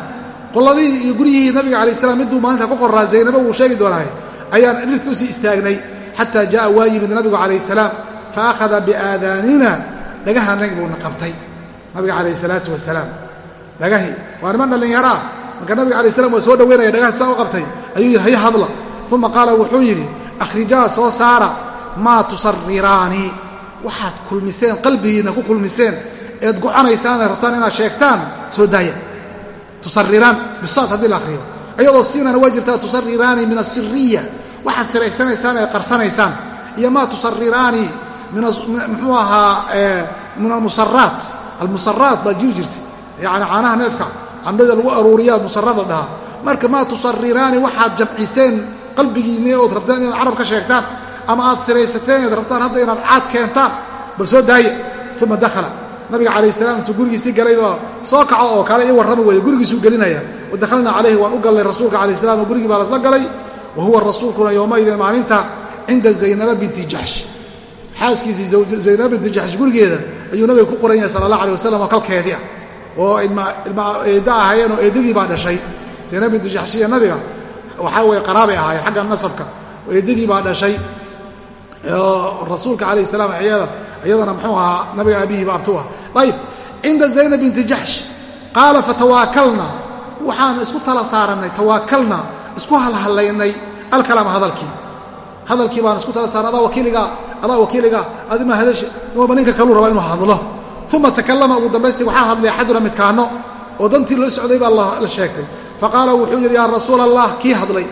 qoladihii iyo guryihii nabiga calayh salam miduu maalinta ku qoraa zaynabo wuu sheegi doonaaye ayaan cidhidka u sii istaagnay xataa ja'a waa yimid nabigu calayh salaam fa akhada biaadaanina dhagaha nag buuna qabtay nabiga calayh salaatu wasalaam. Dhagahii waa niman dhallinyaraa marka nabiga alay slam waa soo dhaweynaya dhagaha saa u qabtay ayuu yidhi haya hadla. Uma qaala wuxuu yidhi akhrijaa soo saara maa tusariraani. Waxaad kulmiseen qalbigiinna ku kulmiseen eed gocanaysaanee rabtaan inaad sheegtaan soo daaya tusarriraan bisaad haddii la akhriyo. Iyadoo siinana waa jirtaa tusariraani min asiriya waxaad siraysanaysaan ee qarsanaysaan. Iyo maa tusariraani muxuu ahaa min almusaraat almusaraat baa jiri jirta yacni caanaha neefka candhada lagu aruuriyaa musarad la dhahaa marka maa tusariraani waxaad jamciseen qalbigiinni ood rabtaan inaad carab ka sheegtaan ama aad siraysateen eed rabtaan hadda inaad caad keentaan bal soo daaya uma dakhala. Nabiga calayh salaam intuu gurigiisii galay oo soo kaco oo kale ii warrama weeye gurigiisuu gelinaya. Wa dakhalnaa calayhi waan u gallay rasuulka calayh salam oo gurigii baa lasla galay wa huwa rasuulkuna yowmaidin maalinta cinda zaynaba binti jaxsh xaaskiisii zaynaba binti jaxsh gurigeeda ayuu nabiga ku qoran yahay sala allah alay wasalam oo kalkeedii ah oo eedda ahaayeen oo eeddadii baa dhashay zaynab bintu jaxshiya nabiga waxaa weeye qaraabay ahaayeen xagga nasabka oo eeddadii baa dhashay rasuulka calayh salaam iyada iyadana muxuu ahaa nabiga aabihiiba abtu ah ayib cinda zaynab binti jaxsh qaala fatawaakalna waxaan isku tala saarannay isku halhallaynay alkalaama hadalkii. Hadalkii baan isku tala saarnay adaa wakiiligaa adaa wakiiligaa adima hadasha inuuba ninka kaluu rabaa inuu hadlo. Uma takallama ugu dambaystii waxaa hadlay axaduna midkaano oo dantii loo socday baa la sheegtay. Faqaala wuxuu yidhi yaa rasuula allah kii hadlay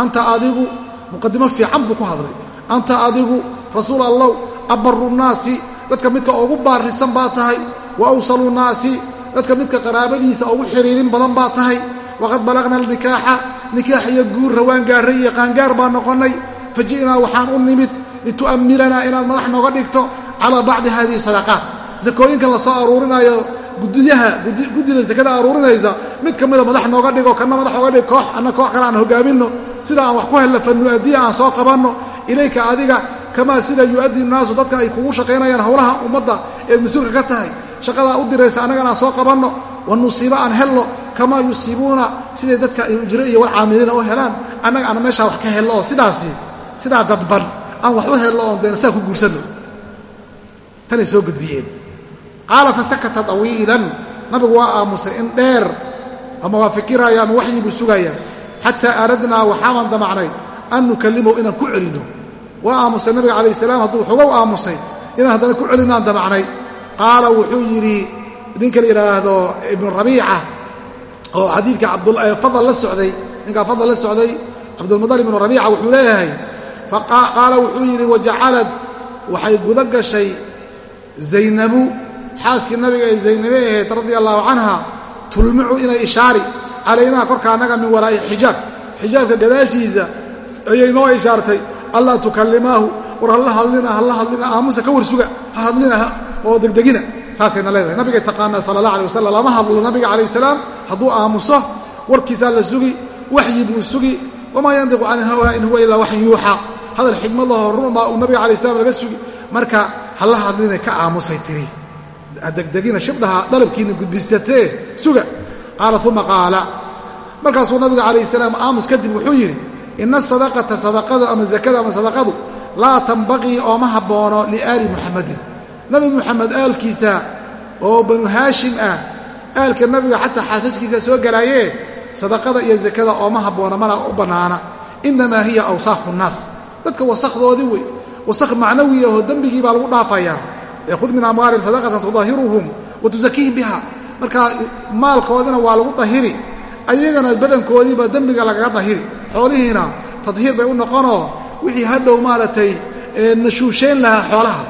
anta adigu muqadimo fiican buu ku hadlay. Anta adigu rasuul allow abbaru nnaasi dadka midka ugu baarisan baa tahay. Wa awsalu nnaasi dadka midka qaraabadiisa ugu xiriirin badan baa tahay. Waqad balagna alnikaaxa nikaax iyo guurra waan gaarray iyo qaangaar baan noqonnay fa ji'naa waxaan u nimid litu'ammiranaa inaad madax nooga dhigto calaa bacdi hadihi sadaqaat. Sakooyinkan la soo aruurinayo gudiyaha guddida sakada aruurinaysa mid ka mida madax nooga dhigo kana madax nooga dhig koox anna koox kale aan hogaaminno sida aan wax ku helno fa nu'addiya aan soo qabanno. Ilayka adiga kamaa sida yu'addi naasu dadka ay kugu shaqaynayaan howlaha ummadda eed mas'uulka ka tahay. Shaqadaa u diraysa annagana aan soo qabanno. Wa nusiiba aan helno kamaa yusiibuuna siday dadka ujre iyo walcaamiliina u helaan? Annaga aan meeshaa wax ka helno oo sidaasi sidaa dadban aan wax u helno oon deena saa ku guursanno. Tanay soo gudbiyeen. Qaala fasakata tawiilan. Nabigu waa aamusay in dheer ama waa fikiraya ama waxyii buu sugaya. Xataa aradnaa waxaaban damacnay an nukallimahu inaan ku celinno waa aamusay nabiga calayh salaam hadduu xogow aamusay inaan haddana ku celinaan damacnay. Qaala wuxuu yidhi ninka la yidhaahdo ibnu rabiica oo xadiidka fadal la socday ninkaa fadal la socday cabdulmudalib ibnu rabiica wuxuu leeyahay qaala wuxuu yidhi wajacalad waxay guda gashay zaynabu xaaskii nabiga ee zaynabe ahayd radia allahu canha tulmicu inay ishaari calaynaa korka annaga min waraa'i xijaab xijaabka gadaashiisa ayay noo ishaartay allaa tukallimaahu war halla hadlina halla hadlina aamusa ka warsuga ha hadlina oo degdegina saasayna leedahay. Nabigay taqaanaa sala allah alay wasalam lama hadlo nabiga calayh salaam hadduu aamuso warkiisaa la sugi waxyi buu sugi. Wamaa yandiqu can ilhawaa in huwa ilaa waxyin yuuxaa hadal xikmad laho run baa uu nabiga alay salam laga sugi. Marka halla hadlinay ka aamusay tiri. Degdegina shibdhaha dalabkiina gudbisatee suga. Qaala uma qaala. Markaasuu nabiga calayh salaam aamus kadib wuxuu yidhi ina sadaqata sadaqadu ama zakada ama sadaqadu laa tanbaqii ooma habboono liaali muxamadin nabi muxamed aalkiisa oo banu haashim ah aalka nabiga xataa xaasaskiisa soo galaayee sadaqada iyo zakada ooma habboona mana u bannaana. Innamaa hiya awsaakhu nnaas. Dadka wasakdoodii wey wasakh macnawiya oo dembigii baa lagu dhaafayaa ee khud min amwaalihim sadaqatan tudahiruhum wa tusakiihim biha markaa maalkoodina waa lagu dahiri. Ayagana badankoodiiba dembiga lagaga dahiri. Xoolihiina tadhiir bay u noqonoo wixii hadhow maaragtay nashuushayn lahaa xoolaha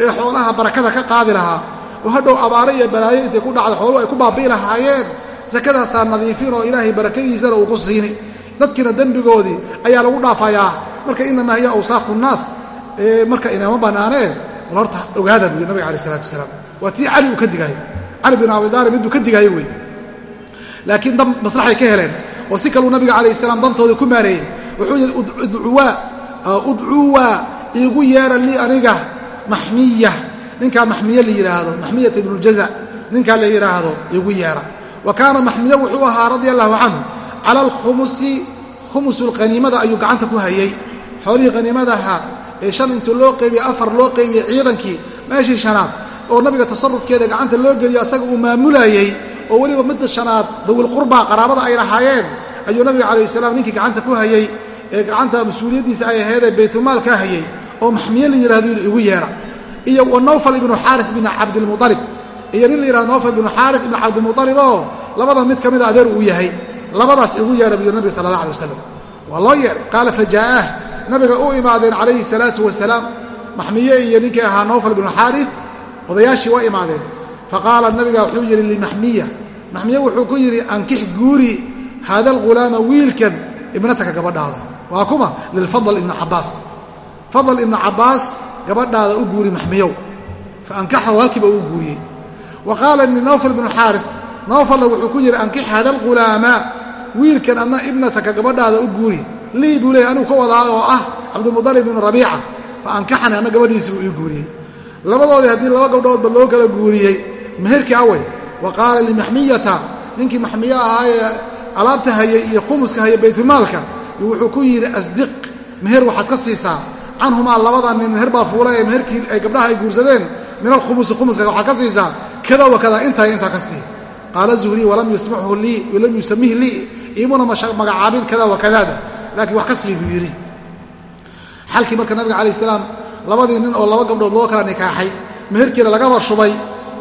ee xoolaha barakada ka qaadi lahaa oo hadhow abaare iyo balaayo intay ku dhacda xooluhu ay ku baabi'i lahaayeen. Sakadaasaa nadiifin oo ilaahay barakadiisana uu ku siini. Dadkiina dembigoodii ayaa lagu dhaafayaa. Marka inamaa hiya awsaaqu nnaas marka inama bannaanee wal horta ogaada buuyi nabiga alai isalaatu wasalaam. Waa tii cali uu ka digaayo. Cali bin abi daalib miduu ka digaayo wey laakiin dan maslaxay ka heleen. Oo si kaluu nabiga calayh salaam dantooda ku maareeyey. Wuxuu yidhi udcuwaa iigu yeera lii aniga maxmiya ninkaa maxmiye la yidhaahdo maxmiyata ibnuljaza ninkaa la yidhaahdo iigu yeera. Wa kaana maxmiye wuxuu ahaa radia allahu canhu cala alkhumusi khumusulqaniimada ayuu gacanta ku hayey xoolihii qaniimadaha ee shan intuu loo qeybiyey afar loo qeybiyey ciidankii meeshii shanaad oo nabiga tasarufkeeda gacanta loo geliyo asaga uu maamulayey oo weliba midda shanaad dawilqurbaa qaraabada ay lahaayeen ayuu nabiga calayh salaam ninkii gacanta ku hayey ee gacanta mas'uuliyaddiisa ay ahaydee baytulmaal ka hayey oo maxmiye la yidhahdo igu yeera iyo wa nawfal ibnu xaari bin cabdilmualib iyo nin la yidhahdo nawfal ibnu xaari ibnu cabdilmualib oo labada mid ka mida adeer uu yahay. Labadaas igu yeera buyuu nabiga sala allah alay wasalam waa loo yeeray qaala fajaa'ah nabiga u imaadeen calayhi salaatu wasalaam maxmiye iyo ninkii ahaa nawfal ibnu xaari odayaashii waa imaadeen. Faqaala nabiga wuxuu yidhi limaxmiya maxmiye wuxuu ku yidhi ankix guuri haada alghulaama wiilkan ibnataka gabadhaada. Waa kuma lilfadl ibni cabbaas. Fadl ibnu cabbaas gabadhaada u guuri maxmiyow. Fa ankaxahu halkiiba uu guuriyey. Wa qaala linawfal ibnu xaari nawfalna wuxuu ku yidhi ankix haada alghulaama wiilkan adna ibnataka gabadhaada u guuri. Lii buu leeyay anigu ka wadaa oo ah cabdilmudalib ibnu rabiica. Fa ankaxani anna gabadhiisi buu ii guuriyey. Labadoodii haddii laba gabdhoodba loo kala guuriyey meherkii awey wa qaala limaxmiyata ninkii maxmiye ahaa ee alaabta hayay iyo khumuska hayay baytulmaalka wuxuu ku yidhi asdiq meher waxaad ka siisaa canhumaa labada nin meher baa fuula ee meherkii ay gabdhaha ay guursadeen min alkhumusi khumuska waxaad ka siisaa kada wa kada intaa intaa ka sii. Qaala zuhriy walam yusmachu lii walam yusamihi lii iimuna magacaabin kada wa kadaada laakiin wax ka sii buu yidhi. Xalkii marka nabiga calayh salaam labadii nin oo laba gabdhood loo kala nikaaxay meherkiina lagaba shubay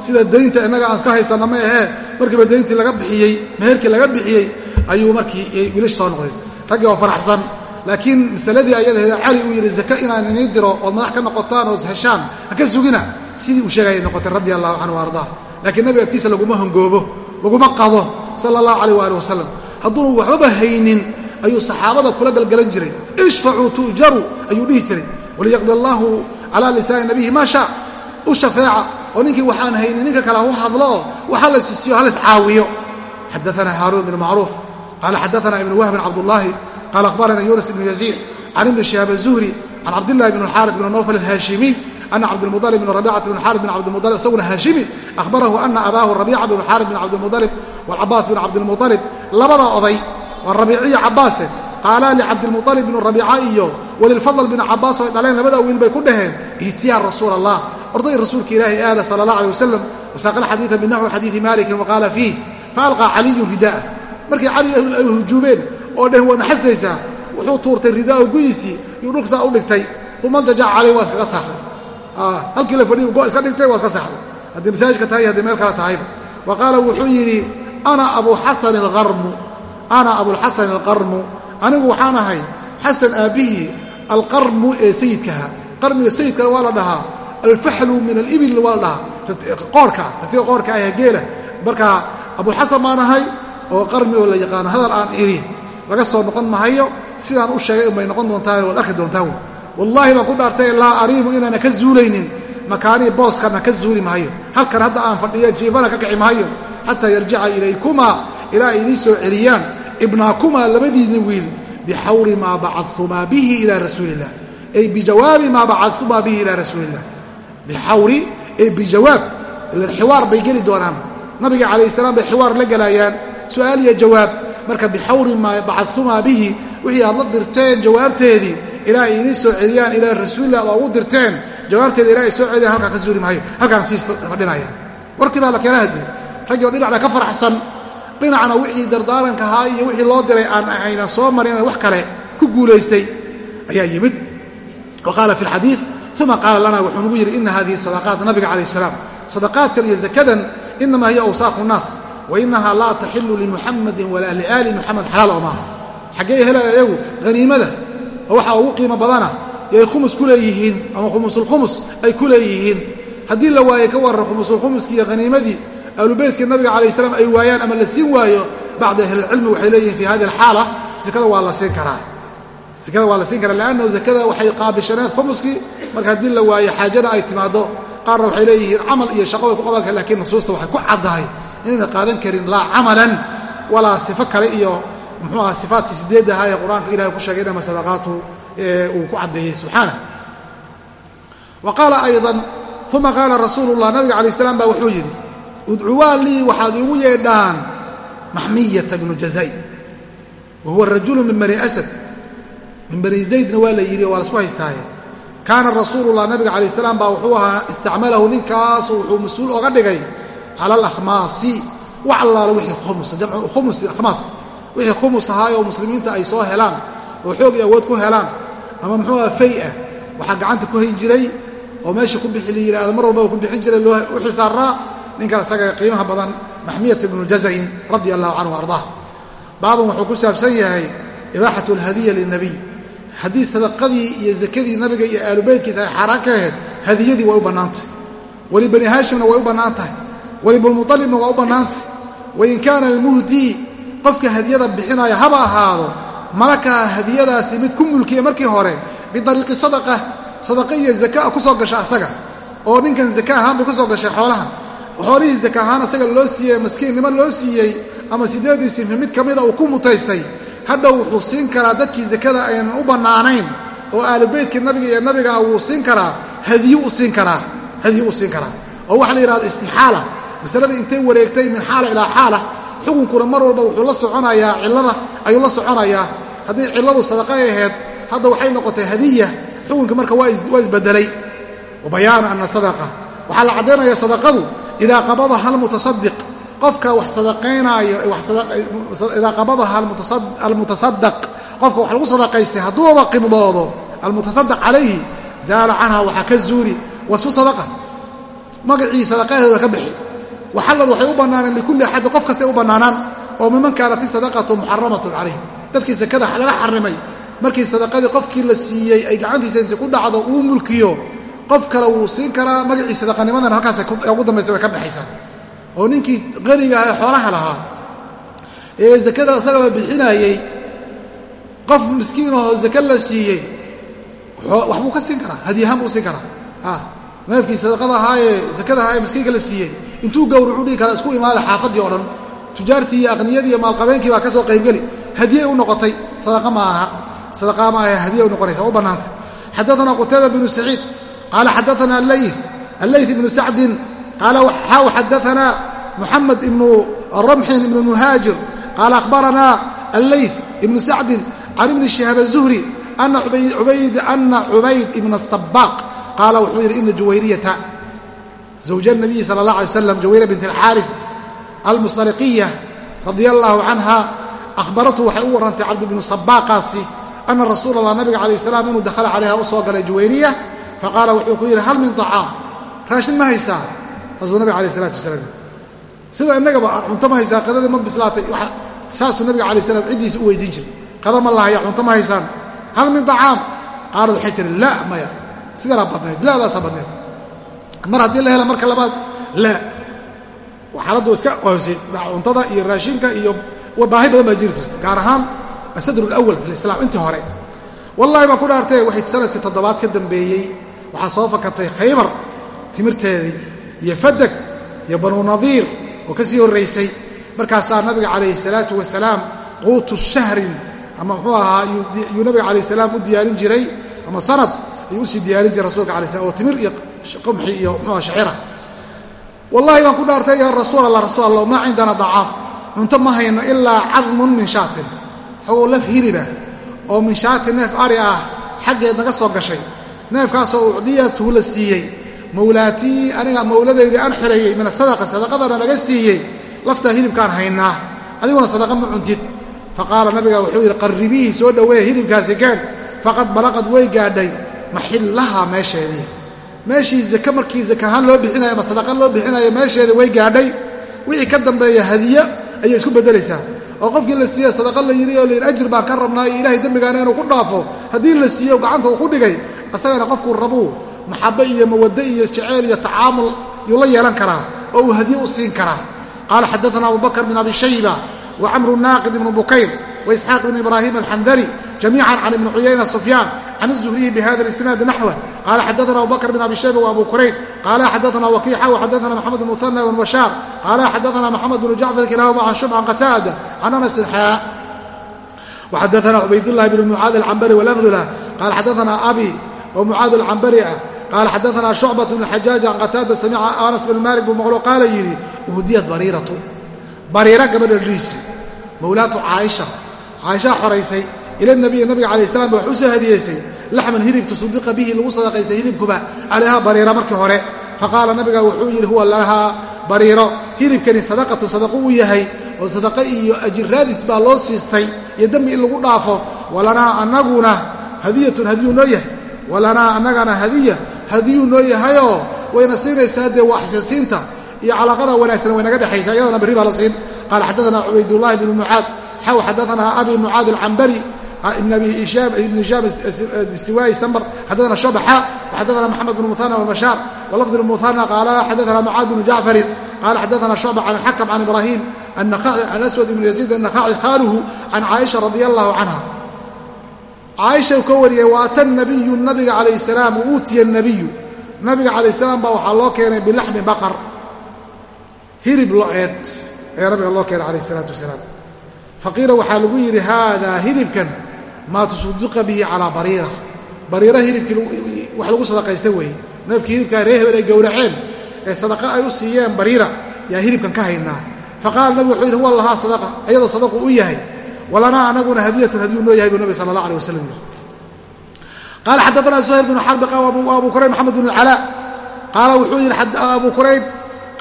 sida daynta innaga aan iska haysanna ma ahee markiiba dayntii laga bixiyey meherkii laga bixiyey ayuu markii wiilash soo noqday. Raggii oo faraxsan laakiin masaladii ayadaheeda cali uu yidhi zake inaan inii diro ood madax ka noqotaan ood heshaan ha ka sugina. Sidii uu sheegayay noqotay radia allahu canhu ardaa. Laakiin nabiga agtiisa laguma hongoobo laguma qado sala allahu calayh waali wasalam hadduunu waxbaba haynin ayuu saxaabada kula galgalan jiray. Ishfacuu tu'jaru ayuu dhihi jiray. Waliyaqdi allaahu calaa lisaani nabihi maa shaa. U shafeeca oo ninkii waxaan haynin ninka kale hu hadlo oo waxa la sisiyo halas caawiyo. Xadaana haaruun bn macruuf. Qaala xadaana ibnu wahbin cabdullaahi qaala akhbarana yunas ibnu yaziid can ibni shihaab azuhri can cabdillahi bn xaaris bn nowfal alhaashimiy ana cabdilmualib bn rabicata bn xaaris bn cabdilmualib isaguna haashimi ahbarahu ana abaahu rabiica bn xaaris bn cabdilmualib walcabaas bn cabdilmualib labada oday waa rabiiciyo cabaase qaalaa licabdilmualib bn rabiica iyo walilfadl bn cabaas oy dhaleen labada wiil bay ku dhaheen ihtiyaa rasuul allah orday rasuulka ilaahi aada sala allah alay wasalam wasaaqa alxadiida binaxwi xadiidi malikin waqaala fiih faalqaa caliyun ridaa'ah markay cali ay hujuumeen oo dhehen waad naxasnaysaa wuxuu tuurtay ridaa'u guyiisii yuu dhulkasaa u dhigtay. Uma jajac caleyh waa iskaga saaxday halkii la fadhiyu go iska dhigtay waa iska saaxday haddii masaajidka tahay haddii meel kale tahayba wa qaala wuxuu yidhi ana abu xasan alqarmu ana abulxasan alqarmu anigu waxaan ahay xasan aabbihii alqarmu ee sayidkaha. Qarmiga sayidkana waa la dhahaa alfaxlu min alibil waa la dhahaa. Qoorka ratiga qoorka ah geela. Marka abulxasan baan ahay oo qarmi oo la yaqaano hadal aan iri laga soo noqon mahayo sidaan u sheegay unbay noqon doontaa waad arki doontaa wallaahi baan ku dhaartay laa ariimu inaana ka zuulaynin. Makaanii booskana ka zuuli mahayo halkan hadda aan fadhiyo jiifana ka kici mahayo xataa yarjica ilaykumaa ilaa ay idiin soo celiyaan. Ibnaakumaa labadiinni wiil bixawri maa bacadtumaa bihi ilaa rasuuliillah ay bijawaabi maa bacadtumaa bihi ilaa rasuuliillah bixawri ay bijawaab ilan xiwaar bay geli doonaan. Nabiga calayh salaam bay xiwaar la gelaayaan su'aal iyo jawaab marka bixawri maa bacadtumaa bihi wixii aad la dirteen jawaabteedii ilaa ay idiin soo celiyaan ilaa rasuulillah ad ugu dirteen jawaabteeda ilaa soo celiyaan halkaan ka suuri maayo halkaan sii fadhinaya warkii baa la keena hadee raggii oo dhinacna ka faraxsan dhinacna wixii dardaaranka ahaa iyo wixii loo diray aan aynan soo marin wax kale ku guulaystay ayaa yimid. Wa qaala fi alxadiid uma qaala lana wuxuu nagu yidhi ina hadihi sadaqaat nabiga calayh salaam. Sadaqaadkan iyo zakadan inamaa hiya awsaaqu nnaas wa inahaa laa taxilu limuxamadin walaa liaali muxamed xalaal oo maaha xaggee helaya iyagu haniimada oo waxaa ugu qiimo badana yay khumus ku leeyihiin ama khumusulkhumus ay ku leeyihiin haddii la waaye ka waran khumusulkhumuskii iyo haniimadii ahlubeytka nabiga calayh salaam ay waayaan ama la siin waayo bacdu ahlilcilmi waxay leeyihiin fi hadi alxaala zakada waa la siin karaa zakada waa la siin karaa liannahu zakada waxay qaabishaneed khumuskii marka haddii la waayo xaajana ay timaado qaarna waxay leeyihiin camal iyo shaqo way ku qaban kara waxay ku caddahay inayna qaadan karin laa camalan walaa sifo kale iyo muxuu aha sifaatkii sideed ee qur'aanka ilahay ku sheegay inama sadaqaatu uu ku caddeeyey subxaanah wa qaala aydan uma qaala rasuulu llah nabiga calayh salaam baa wuxuu yidhi udcuwaa lii waxaad iigu yeedhaan maxmiyata bnu jazay wa rajulu min bani asad. Min bani zaydna waa la yidhi waa lasku haystaaye kaana rasuulullah nabiga calayh salaam baa wuxuu ahaa istacmalahu ninkaasu wuxuu mas'uul oga dhigay cala alakhmaasi wax allaala wixii khumusa jamcu khumus akhmaas wixii khumus ahaayoo muslimiinta ay soo helaan oo xoog iyo awood ku helaan ama muxuu aha fay ah waxaa gacanta ku hayn jiray oo meesha ku bixi la yidhaahdo mar walbaba ku bixin jiray loo u xilsaaraa ninkan isaga qiimaha badan maxmiyat ibnu jazain radia allahu canhu ardaah baaban wuxuu ku saabsan yahay ibaaxatu alhadiya lilnabiy haddii sadaqadii iyo zakadii nabiga iyo aalubeytkiisa ay xaaraan ka ahayd hadiyadii way u bannaantahy weli bani haashimna way u bannaan weli bulmutalibna waa u bannaantahy wain kaana almuhdii qofka hadiyada bixinaya haba ahaado malakaha hadiyadaasi mid ku mulkiya markii hore bidariiqi sadaqa sadaqa iyo zaka ku soo gasha asaga. Oo ninkan zaka ahaan bay ku soo gashay xoolaha. Xoolihii zaka ahaan asaga loo siiyey maskiinnimo loo siiyey ama sideedii sinfi mid ka mida uu ku mutaystay hadhow wuxuu siin karaa dadkii zakada aynan u bannaanayn oo aalubeytkii nabiga iyo nabiga wuu siin karaa hadiyu u siin karaa oo waxa la istixaala masaladii intay wareegtay min xaala ilaa xaala xukunkuna mar walba wuxuu la soconayaa cillada ayuu la soconayaa haddii cilladu sadaqa ay ahayd hadda waxay noqotay hadiya xukunka marka waa isbedelay wa bayaanu ana sadaqa. Waxaa la caddaynaya sadaqadu idaa qabadaha almutasadiq qofka wax sadaqaynaayo idaa qabadaha almutasadaq qofka wax lagu sadaqaystay hadduuba qibdoodo almutasadaq calayhi zaala canha waxaa ka zuuli wasfu sadaqa. Magacii sadaqadeeda ka bixi waxallad waxay u bannaaneen likulli axadin qof kastay u bannaanaan oo miman kaanat isadaqatu muxaramatun calayh. Dadkii sakada laga xarimay markii sadaqadii qofkii la siiyey ay gacantiisa inti ku dhacdo uu mulkiyo qof kale wuu siin karaa magacii sadaqanimadana halkaas ugu dambaysa way ka baxaysaa. Oo ninkii qaniga ah ee xoolaha lahaa ee zakada isagaba bixinayey qof miskiinahoo zaka la siiyey waxbuu ka siin karaa hadiyahaan buu siin karaa. Neefkii sadaqada ahaa ee miskiinka la siiyey intuu gowracu dhihi kara isku imaada xaafadii o dhan. Tujaartii iyo aqniyadii iyo maalqabeenkii baa ka soo qaybgeli. Hadiyay u noqotay. Sadaqa ma aha. Sadaqa ma aha. Hadiya u noqonaysa. U bannaantay. Xadaana qutayba bnu saciid. Qaala xadaana allayth allayth ibnu sacdin. Qaala xaw xadaana muxamed ibnu ramxin ibnu muhaajir qaala akhbarana allayth ibnu sacdin can ibni shihaab azuhri ana cubayd ibna asabaaq qaala wuxuu yidhi ina juwayriyata zawja nabiyi sala allah alay slam jawayra bint alxaarif almusdariqiya radia allaahu canha ahbaratu waxay u warrantay cabdi bnu sabaaqaasi ana rasuula allah nabiga calayh salaam inuu dakhala calayha u soo galay juwayriya faqaala wuxuu ku yidhi hal min طacaam raashin ma haysaa taasuu nabiga alayh salatu wasalaam sida innagaba cunto ma haysaa qadadii ma bislaatay saasuu nabiga alay slam ciddiisa u weydiin jiray qada ma lahaya cunto ma haysaan hal min طacaam qaalad waxay tihi la maya sidanaa badnayd laadaasaa badnayd mar haddii la hela marka labaad la. Xaaladdu iska qoosay cuntada iyo raashinka iyo baahi badan baa jiri jirta gaar ahaan asadr alawal fi lislaam intii hore. Wallahi baan ku dhaartay waxay sannadkii toddobaad ka dambeeyey waxaa soo fakatay khaybar timirteedii iyo fadag iyo banuu nadiir oo ka sii markaasaa nabiga calayhi salaatu wasalaam quutu shahrin ama muxuu ahaa yuu nabiga calayh salaam u diyaarin jiray ama sanad ayuu u sii diyaarin jiray rasulka alay slam oo timir iyo qumxi iyo muxuaha shacira wallahi baan ku dhaartay ya rasuul allah rasuul allah maa cindana dacaam cunto ma hayno ilaa cadmun min shaatin. Xogoo laf hiriba oo min shaatin neef ari ah xaggeed naga soo gashay. Neefkaasoo ucdiyatu la siiyey. Mawlaatii aniga mawladeydii aan xoreeyey min asadaqa sadaqadana laga siiyey. Laftaa hilibkaan haynaa adiguna sadaqa ma cuntid. Faqaala nabiga wuxuu yidhi qarribiihi soo dhoweeye hilibkaasi keen faqad balaqad way gaadhay. Maxillaha meesheedii meeshii zake markii zake loo bixinayo ama sadaqa loo bixinayo meesheedii way gaadhay. Wixii ka dambeeya hadiyo ayay isku beddelaysaa. Oo qofkii la siiye sadaqa la yidhi oo layidhi ajir baan ka rabnaa iyo ilahay dembigaana inuu ku dhaafo. Haddii la siiyo gacanta uu ku dhigay asagana qofkuu rabuu maxabe iyo mawadde iyo jeceyl iyo tacaamul yuu la yeelan karaa oo uu hadiye u siin karaa. Qaala xadaana abu bakr bin abi shayba wa camru naaqid ibnu bukayr wa isxaaq ibn ibraahim alxandari jamiican can ibni cuyayna sufyaan can الزhriyi bhada اisnaadi naxwa qala xadaana abu bakr bn abi shayba وabu kurayb qala xadaana wakiixa وxadaana mxamed bn muhana bn bashaar qala xadaana mxamed bn jacfar kilahuma can shub can qataada can anas xaa وxadaana cubaydاllahi bn mucaad alcambari walafdula qala xadaana abi oo mucaad alcambari ah qala xadaana shucbaة bn xajaaj can qataada samica anas bn malik buu maqlo qaala yidhi uhdiyat bariiratu bariira gabadha dhihi jiri mawlaatu caaisha caaishaa xoraysay ila nabiyi nabiga calayh salam ba wax u soo hadiyeysay laxman hilib tusudiqa bihi lagu sadaqaystay hilibkuba calayha bariira markii hore. Faqaala nabiga wuxuu yidhi huwa lahaa bariiro. Hilibkani sadaqatu sadaqo uu yahay oo sadaqa iyo ajiraadis baa loo siistay iyo dembi in lagu dhaafo. Walanaa anaguna hadiyatun hadiyuu noo yahay. Walanaa annagana hadiya hadiyuu noo yahayoo wayna siinaysaa dee waxsiisiinta iyo calaaqada wanaagsan waynaga dhexaysa iyadana berri baa la siin. Qaala xadaana cubaydullahi bnu mucaad xaw xadaana abi mucaad alcambari ibn abi ibn hishaam istiwaa'i samr xadaana shubaxa waxadaana maxamed bn muhana wbashaar walafd bn muhana qaala xadaana mucaad bnu jacfarin qala xadaana shucba can alxakam can ibraahim can aswad ibn yaziid annakhaci khaaluhu can caaisha radia allahu canha caaisha uu ka wariyey waata nabiyu nabiga calayh salaam uutiya nabiyu nabiga calayh salaam baa waxaa loo keenay bilaxmi baqar hirib lo'eed ayaa nabiga loo keenay calayh isalaatu wasalaam faqiila waxaa lagu yidhi haadaa hilibkan maa tusudiqa bihi calaa bariira. Bariira hilibkii wax lagu sadaqaysta weeye neefkii hilibkaa ree hebel ay gowraceen ee sadaqa ay u siiyeen bariira yaa hilibkan ka haynaa. Faqaala nabigu wuxuu yidhi huwa lahaa sadaqa iyadoo sadaqu u yahay walanaa anaguna hadiyatun hadiyuu noo yahay buu nabi sala allah aleh wasalam yidhi. Qaala xadaana suhayr bnu xarbi abu kurayb maxamed bn alcalaa qaala wuxuu yidhi abu kurayb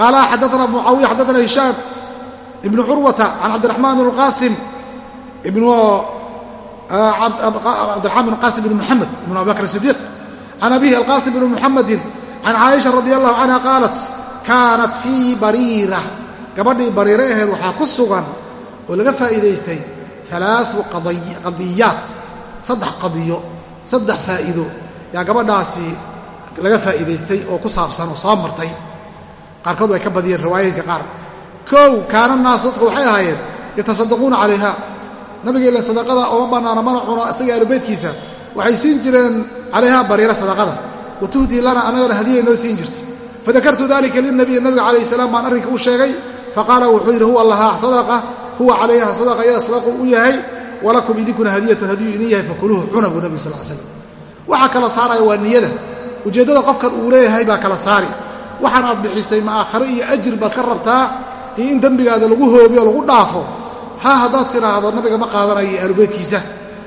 qaala xadaana mucaawiya xadaana hishaam ibnu curwata can cabdiraxmaan bn qaasim ibnu cabdiraxmaan bn qaasim bn muxamed ibn abi bakr sidiiq can abihi alqaasim bn muxamedin can caaisha radi allahu canha qaalat kaanat fii bariira gabadhii bariire aheed waxaa ku sugan oo laga faa'iidaystay alaau qadiyaat saddex qadiyo saddex faa'iido yaa gabadhaasi laga faa'iidaystay oo ku saabsan oo soo martay qaarkood way ka badiyeen riwaayooyinka qaar kow kaana naasu dadku waxay ahaayeen yatasadaquuna calayha nabiga ila sadaqada ooma bannaana mana cuno isaga aalubeytkiisa waxay siin jireen calayha bariira sadaqada. Wa tuhdii lana annagana hadiyay noo siin jirtay fadakartu dalika lilnabiyi nabiga calayhi salaam baan arrinka u sheegay. Faqaala wuxuu yidhi huwa lahaa sadaqa huwa calayha sadaqa iyada sadaqu u yahay. Walakum idinkuna hadiyatun hadiyuu idin yahay fakuluuhu cuna buu nabigu sal slam waxaa kala saaraya waa niyada. Ujeeddada qofkan uu leeyahay baa kala saari. Waxaan aad bixisay ma aakhare iyo ajir baad ka rabtaa iyo in dembigaada lagu hoobiyo lagu dhaafo ha haddaad tidhaahdo nabiga ma qaadanayo aalubeytkiisa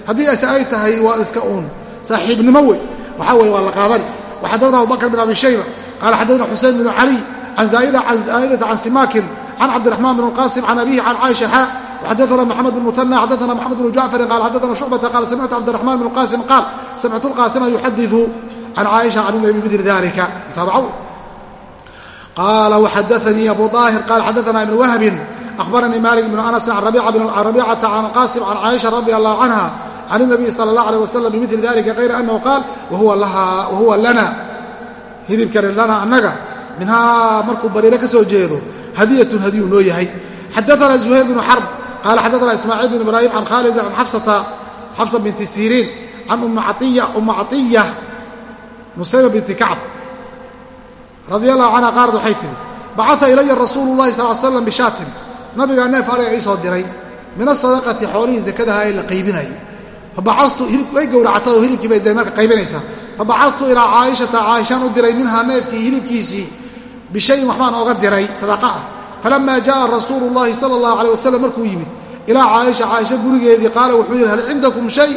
haddii ase ay tahay waa iska uun. Saaxiibnimo wey waxaa weye waa la qaadani. Waxadadna abubakr bin abi shayba qaala xadadna xusein binu caliy can zaa'idata can simaakin can cabdiraxmaan bn qaasim can abihi can caaisha xa xadana mxamed bn muana xadana mxamed bn jacfarin qaal xadana shucbata qaal samictu cabdiraxmaan bn qaasim qaal samictu lqaasima yuxadiu can caaisha can nabi bimili dalika mutaabaco qaala wxadaanii abu aahir qaal xadana ibn wahbin ahbaranii malik bn anas can rabicata can qaasim can caaisha radi allahu canha can اnabiyi sala اllah alيh wasalam bimili dalika kayra anahu qaal wahuwa lana hilibkani lana annaga minhaa markuu bariiro ka soo jeedo hadiyatun hadiyuu noo yahay xadaana zuhayr bnu xarb qaala xadaana ismaaciil bin ibraahim can khaalid can xafsa binti siriin can umma caiya nusayba binti kacb radi allahu canha qaarad waxay tihi bacaa ilaya rasuulu llahi sal l slam bishaatin nabigaa neef ariga ii soo diray. Min asadaqati xoolihii zakadaha ee la qaybinayay way gowracata oo hilibkii bay marka qaybinaysaa. Fabaxadtu ilaa caaishata caaishaan u diray minhaa neefkii hilibkiisii bishayin waxbaan oga diray sadaqa ah. Falammaa ja'a rasuulu llaahi sala allahu calay wasalam markuu yimid ilaa caaisha caaisha gurigeedii qaala wuxuu yidhi hal cindakum shay?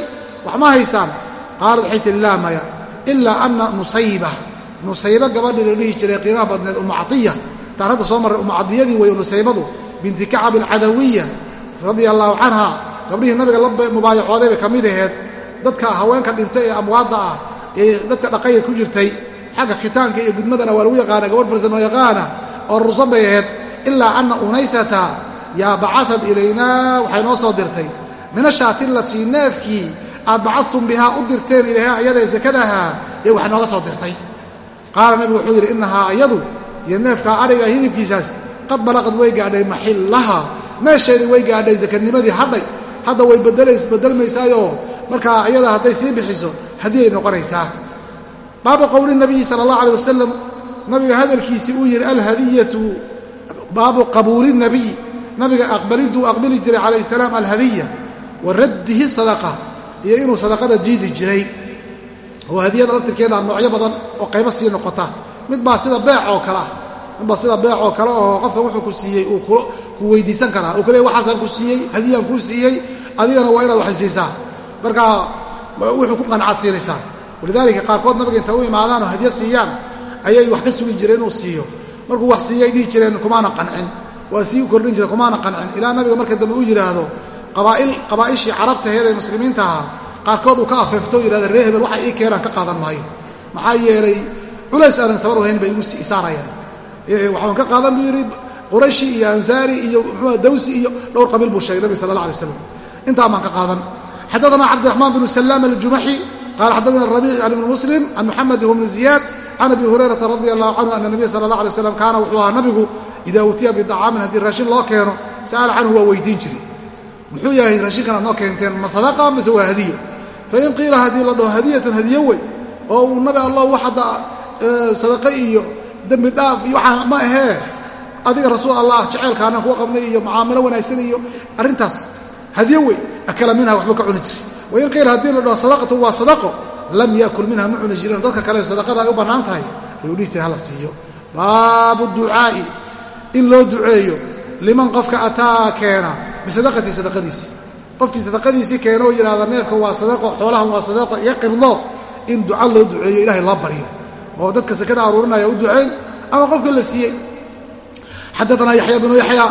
Wax ma haysaan. Qaalad waxay tiri laa maya. Ilaa ana nusayba. Nusayba gabadhii la dhihi jiray qiimaha badneed umactiya taan hadda soo marray umacdiyadii weeye nusaybadu binti kacab alcadawiya radia allahu canha gabdhihii nabiga la mubaayacooday bay ka mid aheed dadka haweenka dhintay ee amwaadda ah ee dadka dhaqaya ku jirtay xagga khitaanka iyo gudmadana waa lagu yaqaana gabadh farsamo yaqaana oo rusan bay aheyd ilaa anna unaysata yaa bacatad ilaynaa waxay noo soo dirtay. Minashaati latii neefkii aad bacadtum bihaa u dirteen ilayha ayadae sakadaha ee wax nooga soo dirtay. Qaala nabigu wuxuu yidhi innahaa ayadu iyo neefkaa adhiga hilibkiisaas qad balaqad way gaadhay maxillaha. Meesheedii way gaadhay sakanimadii hadhay. Hadda way bedelmaysaayoo markaa ayada hadday sii bixiso haddii ay noqonaysaa. Baabu qowli nabiyi sala allah alay wasalam nabiga hadalkiisii uu yidhi alhadiyatu baabu qabuuli nabiy nabiga aqbaliduu aqbali jiray calayh salaam alhadiya. Wa raddihi sadaqa. Iyo inuu sadaqada jiidi jiray. Oo hadiyada laftirkeeda noocyo badan oo qaybo sii noqota. Mid baa sida beec oo kale ah mid baa sida beec oo kale oo qofka wuxuu ku siiyey uu ku weydiisan karaa. Uu kaleey waxaasaan ku siiyey hadiyaan kuu siiyey adigana waa inaad waxay siisaa markaa wuxuu ku siinaysaa. Walidaalika qaarkood nabiga intay u imaadaan oo hadya siiyaan ayay wax ka sugi jireen inuu siiyo. Markuu wax siiyay dhihi jireen kumaana qancin? Waa sii kordhin jireen kumaana qancin? Ilaa nabiga marka dambe uu yidhaahdo qabaa'ishii carabtaheed ee muslimiinta ahaa. Qaarkood uu ka afeefto yidhahda ree hebel waxay ii keenaan ka qaadan maayo maxaa yeelay culays aanan tabar wahayn bay igu isaarayaan waxaan ka qaadan buu yidhi qurayshi iyo ansaari iyo muxua dawsi iyo dhowr qabiil buu sheegay nabiga sala allah alay waslam intaa baan ka qaadan. Xadaana cabdiraxmaan bnu salaam aljumaxi qala xadana rabiic an ibni muslim can muxamed bni ziyaad can abi hurayrata radi allahu canhu ana nabiya sala allah alay waslam kaana wuxuu ahaa nabigu idaa utiya bidacaamin haddii raashin loo keeno sa'ala canhu waa weydiin jiri muxuu yahay raashinkan aad noo keenteen ma sadaqa mise waa hadiyo fain qiila haddii la dhaho hadiyatun hadiyo wey oo uu nabi allah wax hadda sadaqa iyo dembi dhaaf iyo waxaa ma ahee adiga rasuul allah jeceylkaanaan kuwa qabnay iyo mucaamalo wanaagsan iyo arrintaas. Hadiyo wey akala minha waxbuu ka cuni jiri wain qiila haddii la dhaho sadaqatu waa sadaqo lam yakul minha ma cuni jirin. Dadka kale sadaqada ay u bannaan tahay ayuu dhihi jira hala siiyo. Baabu ducaa'i in loo duceeyo liman qofka ataa keena bisadaqatii sadaqadiisi qofkii sadaqadiisii keeno oo yidhahda neefka waa sadaqo xoolahan waa sadaqo iga qibdo in duca loo duceeyo ilaahay loo baryo oo dadka sakada aruurinaya u ducayn ama qofka la siiyey. Xadaana yaxya bnu yaxya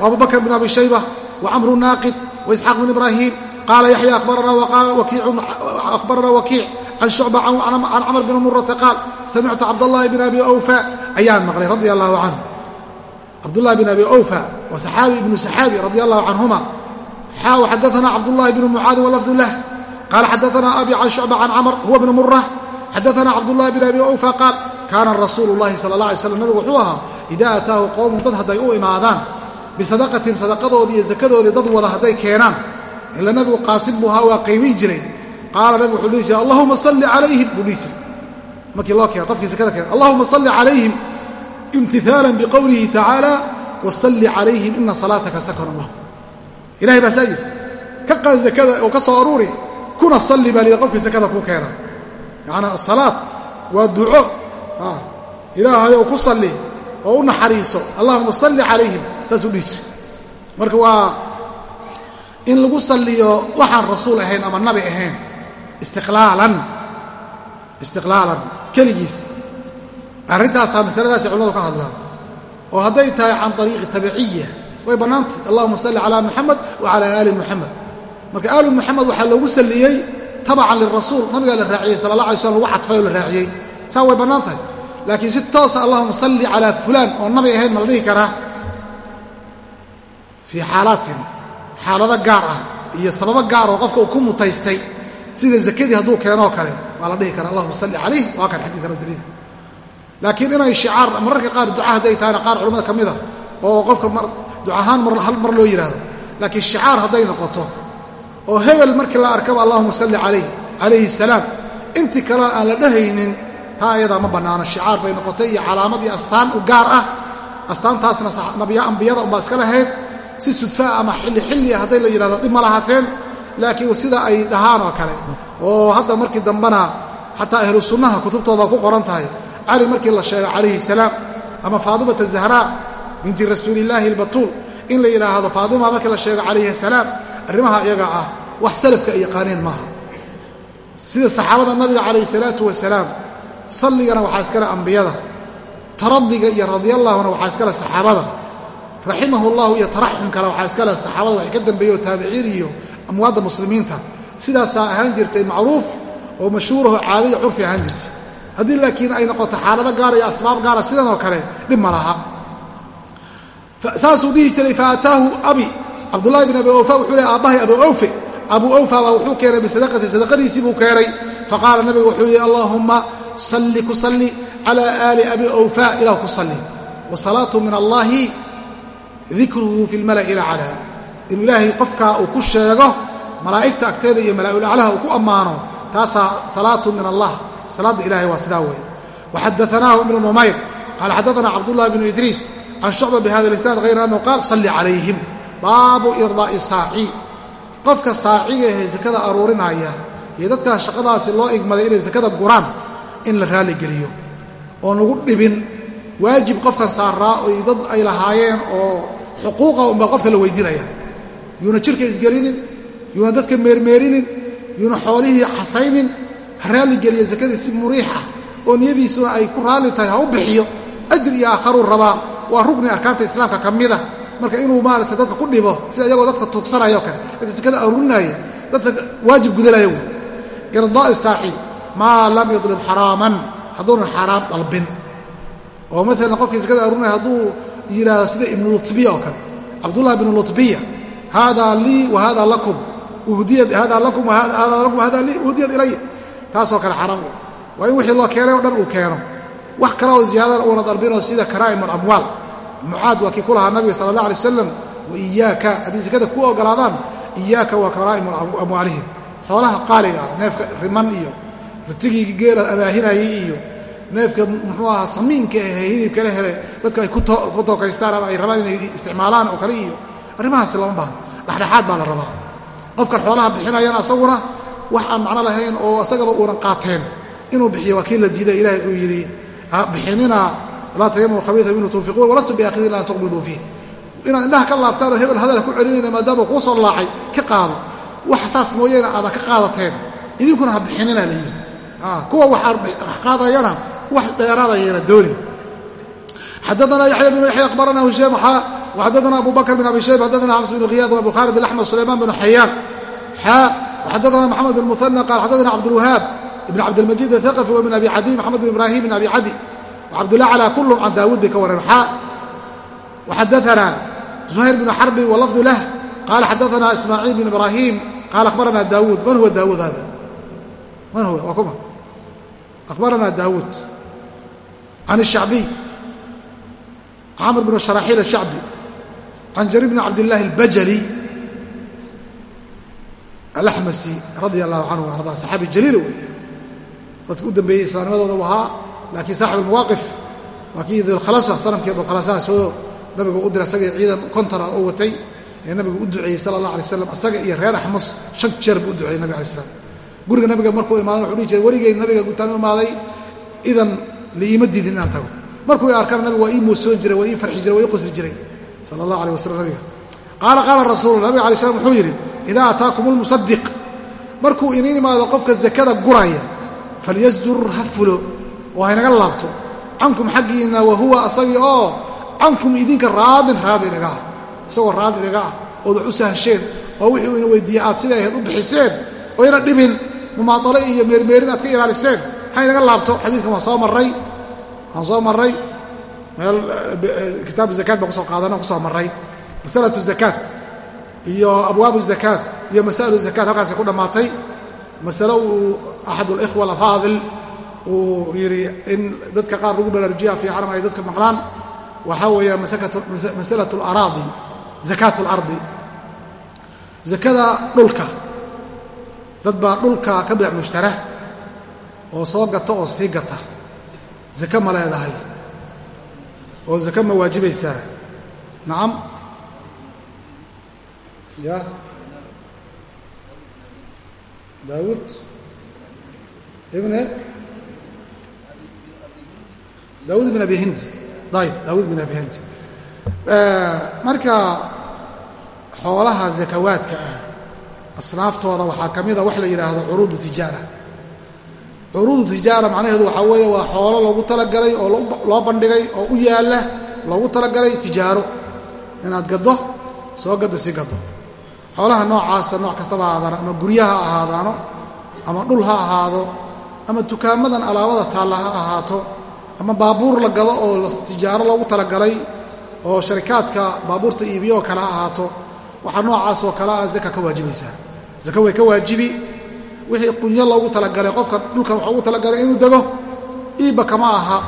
wa abubakr bn abi shayba wa camru naaqid wa isxaaq bn ibraahim. Qaala yaxya akhbarana wakiic can shucba can camr bn murata qaal samictu cabdاllahi bn abi awfa. Ayaan maqlay radi allahu canhu cabdullahi bn abi awfa wa saxaabi ibnu saxaabi radi allahu canhuma xaaw xadaana cabdullahi bn mucaadin walafdu lah. Qaala xadaana abi can shucba can camr huwa bn mura xadaana cabdullahi bn abi awfa qaal kaana rasuulu llahi sala allah alay slam nabigu wuxuu ahaa idaa ataahu qowmun dad hadday u imaadaan bisadaqatihim sadaqadoodii iyo sakadoodii dad wada hadday keenaan ila nabigu qaasim buu ahaa waa qaymin jiray qaala nabigu wuxuu dhihi jiray allahuma salli calayhim buu dhihi jiray markii loo keeno qofkii sakada keena allahuma salli calayhim imtihaalan biqowlihi tacaala wasalli calayhim ina salaataka sakanu lahum ilahay baa saa yidhi ka qaad zakada oo ka soo aruuri kuna salli baa lihi qofkii sakada kuu keena yacnaa asalaad waa duco. Ilaahayow ku salli oo u naxariiso. Allahuma salli calayhim. Saasuu dhihi jiray. Marka waa in lagu salliyo waxaan rasuul ahayn ama nabi ahayn. Istiqlaalan. Istiqlaalan. Keligiis. Arrintaasaa masaladaasi culamadu ka hadlaan. Oo hadday tahay can ariiqi tabiciya way bannaantay. Allahuma salli calaa muxamed wa calaa aali muxamed marka aalu muxamed waxaa loogu salliyey tabacan lirasuul nabigaa la raaciyey sala allah alay slam lagu cadfay oo la raaciyey. Saa way bannaan tahay. Laakiin si toosa allahuma salli calaa fulaan oo nabi ahayn ma la dhihi karaa fii xaalaatin xaalado gaar ah iyo sababo gaar oo qofka uu ku mutaystay sida zakadii hadduu keenoo kale waa la dhihi karaa allahuma salli calayh waa kan xadiidka la daliila laakiin inay shicaar mararka qaar duca hadday tahayna qaar culamada ka mida oo qofka loo yidhaahdo laakiin shicaar hadday noqoto oo hebel markii la arkaba allahuma salli calayh calayhi salaam. Intii kalena aan la dhehaynin taa ayadaa ma bannaano. Shicaar bay noqotay iyo calaamad iyo astaan u gaar ah. Astaantaasna ambiyada unbaa iska lahayd. Si sudfaa ama xilli xillia hadday la yidhahdo dhib ma lahaateen. Laakiin sida ay dhahaan oo kale. Oo hadda markii dambena xataa ahlu sunnaha kutubtooda ku qoran tahay. Cali markii la sheego calayhi salaam ama faadimata zahraa binti rasuulillaahi albatuul. In la yidhaahdo faadima markii la sheego calayhi salaam arrimaha iyaga ah wax salafka ay yaqaaneen maaha. Sida saxaabada nabiga calayhi salaatu wasalaam salligana waxaa iskale ambiyada taradiga iyo radiallahuna waxaa iskale saxaabada. Raximahu llahu iyo taraxumkana waxaa iskale saxaabada wax ka dambeeya oo taabiciin iyo amwaadda muslimiinta. Sidaasaa ahaan jirtay macruuf oo mashhuuraho caadaya curfi ahaan jirtay. Haddii laakiin ay noqoto xaalado gaara iyo asbaab gaara sidan oo kale dhib ma laha. Saasuu dhihi jiray faataahu abi cabdullahi bin abi awfa wuxuu leey aabbahay abu awfe abu awfa baa wuxuu keenay bisadaqati sadaqadiisii buu keenay. Faqaala nabigu wuxuu yihi allaahumma salli ku salli cala aali abi awfa ilah ku salli. Wa salaatu min allaahi dikruhu fi lmala'i laclaa inuu ilaahay qofkaa uu ku sheego malaa'igta agteeda iyo mala'ulaclaha uu ku ammaano taasaa salaatu min allah. Salaadda ilahay waa sidaa weeye waxadaanaahu ibnu numayr. Qaala xadaana cabdullahi bnu idriis can shucba bihada lisnad hayra annahu qaal salli calayhim baabu irdaa'i saaci. Qofka saaciga ahee sakada aruurinaya iyo dadkaa shaqadaasi loo igmaday inay sakada guraan in la raalligeliyo oon lagu dhibin waajib qofkan saaraa oy dad ay lahaayeen oo xuquuqa unbaa qofka la weydiinaya yuuna jirka isgelinin yuuna dadka meermeerinin yuuna xoolihii xasaynin ha raalligeliya sakadii si muriix ah oo niyadiisuna ay ku raalli tahay ha u bixiyo. Ajir iyo aakharuu rabaa waa rugni arkaanta islaamka ka mida marka inuu maarata dadka ku dhibo sida iyagoo dadka tuugsanaya o kale dadka sakada arurinaya dadka waajib gudanaya wey irdaa'i saaxi maa lam yadlib xaraaman hadduunan xaaraam dalbin. Oo maalan qofkii sakada arurinaya hadduu yidhaahdo sida ibnu lutbiya oo kale cabdullah ibnu lutbiya haadaa lii wa haadaa lakum haadaa lakum haadaa lakum haadaa lii uhdiyad ilaya taasoo kale xaraam wey waa in wixii loo keenay o dhan uu keeno. Wax kale oo ziyaadana uuna dalbinoo sida karaa'im alamwaal mucaad waa kii ku lahaa nabiga sala allah alay wasalam wa iyaaka. Haddii sakada ku ogolaadaan iyaaka waa karaa'imu amwaalihim. Xoolaha qaaliga ah neefka riman iyo ritigii geela abaahinayay iyo neefka muxuu ahaa samiinka ahe hilibka la hele dadka ay ku tookaystaan ama ay rabaan inay isticmaalaan oo kale iyo arrimahaasi lama baahno dhexdhexaad baa la rabaa. Qofkan xoolaha bixinayana asaguna wax aan macno lahayn oo asagaba uunan qaateen. Inuu bixiyo waa kii la diiday ilaahay uu yidhi bixinina laa tayamu khabiia minhu tunfiquun walastu biakhidin an tuqbiduu fiih. Inaad indhaha ka laabtaanoo hebel hadal ku celinayna maadaama kuu soo laacay ka qaado. Wax saas mooyeena aadan ka qaadateen idinkuna ha bixinina layihi ah, kuwa waxaad ah, qaadayana wax dheeraadayana doonin. Xadaana yaya bnu yaya abarana hisham xaa xadaana abu bakr bn abi shayb xadaana xabs bn khiyaad abu khaalid axmed sulayman bn xayaan xaa xadaana maxamed bn muana qaal xadaana cabdlwahaab ibn cabdilmajiid athaqafi wa ibn abi cadi maxamed bn ibrahim bn abi cadi wcabdulaclى kulhm can daawuud bay ka waran xaa وxadaana زuhayr bn xarbin wlafdu lah qaala xadaana ismaaciil bn ibrahim qaala akhbarana daawuud man huwa daawuud hada man huwa waa kuma akhbarana daawuud can الshacbiy camr bn sharaxiil الshacbi can jariir bn cabdillaahi اlbajali alaxmasi radia allahu canhu ardaa saxaabi jaliila wey dadka u dambeeyey islaamnimadooda u ahaa laakiin saaxib almawaaqif waa kii dilkhalasa sanamkii dilkhalasaha soo nabigu u diray isaga ciidan kontona u watay ee nabigu u duceeyey sala allah alay asaga iyo reer axmus shan jeer buu u duceeyey nabig alay guriga nabiga markuu imaaday wuxuu dhihi jiray nabiga gutaan u imaaday idan liiima diidin inaan tago. Markuu i arkana nabiga waa ii muusoon jiray waa ii farxi jiray waa ii qosli jiray sala allah wasalam nabiga. Qaala qaala rasuulu nabiga alay slam wuxuu yidhi idaa ataakum lmusadiq markuu ini imaado qofka zakada guraya falyasdur ha oo haynaga laabto. Cankum xaggiinna wa huwa asagii oo cankum idinka raadin raadi inaga ah. Isagoo raadi inaga ah ood wax u sahasheen oo wixii ina weydiiye aad siday ahayd u bixiseen oo ina dhibin mumaadalo iyo meermeerin aad ka ilaaliseen ha inaga laabto. Xadiidkan waan soo marray waan soo marray. Meel kitaabu zakaat baan ku soo qaadana ku soo marray. Masalatu zakaat iyo abwaabu zakaat iyo masa'alu zakaat halkaasay ku dhammaatay masale uu yidhi in dadka qaar lagu baraarujiyaa fiican ama ay dadka maqlaan waxaa weeya masalatu alaraadi zakaat alardi zakada dhulka. Dad baa dhulka ka beec mushtara oo soo gata oo sii gata. Zake ma leedahay. Oo zake ma waajibaysaa. Nacam ya. Daawuud. Ibne daawuud ibn abi hindi ayb daawuud ibn abi hindi marka xoolaha zakawaadka ah asnaaftooda waxaa ka mida wax la yidhaahdo curuudu tijaara. Curuudu tijaara macnaheedu waxaa weeye waa xoolo loogu talagalay oo loo bandhigay oo u yaalla loogu talagalay tijaaro. Inaad gaddo soo gaddo si gaddo. Xoolaha noocaasa nooc kastaba ahaadaano ama guryaha ha ahaadaano ama dhul ha ahaado ama dukaamadan alaabada taalla ha ahaato ama baabuur la gado oo tijaaro loogu talagalay oo sharikaadka baabuurta iibiyo oo kale ha ahaato waxaa noocaasoo kale ah zaka ka waajibaysaa zaka way ka waajibi. Wixii qunyo loogu talagalay qofka dhulkan waxaa ugu talagalay inuu dego iibba kama aha.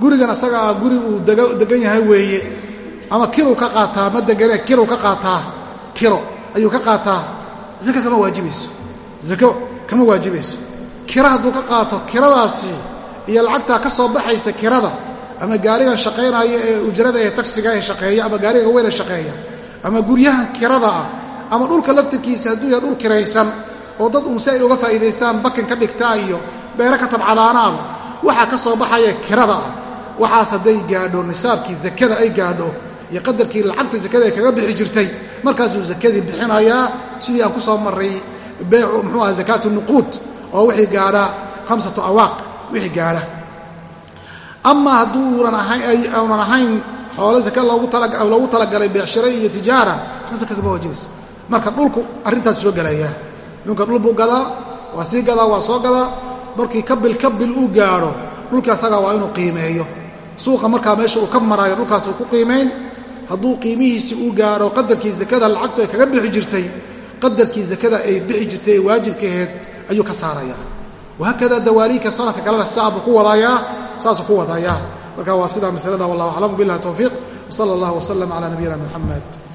Gurigan asaga ah guri uu degan yahay weeye. Ama kirow ka qaataa ma degane kirow ka qaataa kiro. Ayuu ka qaataa. Zaka kama waajibayso zako kama waajibayso kira hadduu ka qaato kiradaasi iyo lacagtaa ka soo baxaysa kirada ama gaarigan shaqaynaya ee ujrada ee tagsiga ee shaqeeya ama gaariga weyne shaqeeya ama guryahan kirada ah ama dhulka laftirkiisa hadduu yahay dhul kiraysan oo dad uun si ay uga faa'iidaystaan bakin ka dhigtaa iyo beero ka tabcadaanaaba waxaa ka soo baxaya kirada ah. Waxaas hadday gaadho nisaabkii zakada ay gaadho iyo qadarkii lacagta zakada ay kaga bixi jirtay markaasuu zakadii bixinayaa sidii aan ku soo marray beecu muxuu aha zakaatu nuquud oo wixii gaadha khamsatu awaaq wixii gaadha ama hadduunan aanan ahayn xoolo zaka loogu talagalay beecshiro iyo tijaara zaka kama waajibaysa marka dhulku arrintaas soo gelaya dhulka dhul buu gadaa waa sii gadaa waa soo gadaa. Markii kabil kabil uu gaadho dhulkii asagaa waa inuu qiimeeyo. Suuqa markaa meesha uu ka maraayo dhulkaas uu ku qiimayn hadduu qiimihiisi uu gaadho qadarkii zakada lacagtu ay kaga bixi jirtay qadarkii zakada ay bixi jirtay waajibka aheed ayuu ka saarayaa wahaakada dawaaliika sanadka kalena saasuu ku wadaayaa marka waa sidaa masalada wallahu aclamu billahi towfiiq wsala allah wslam cala nabiyina muxamed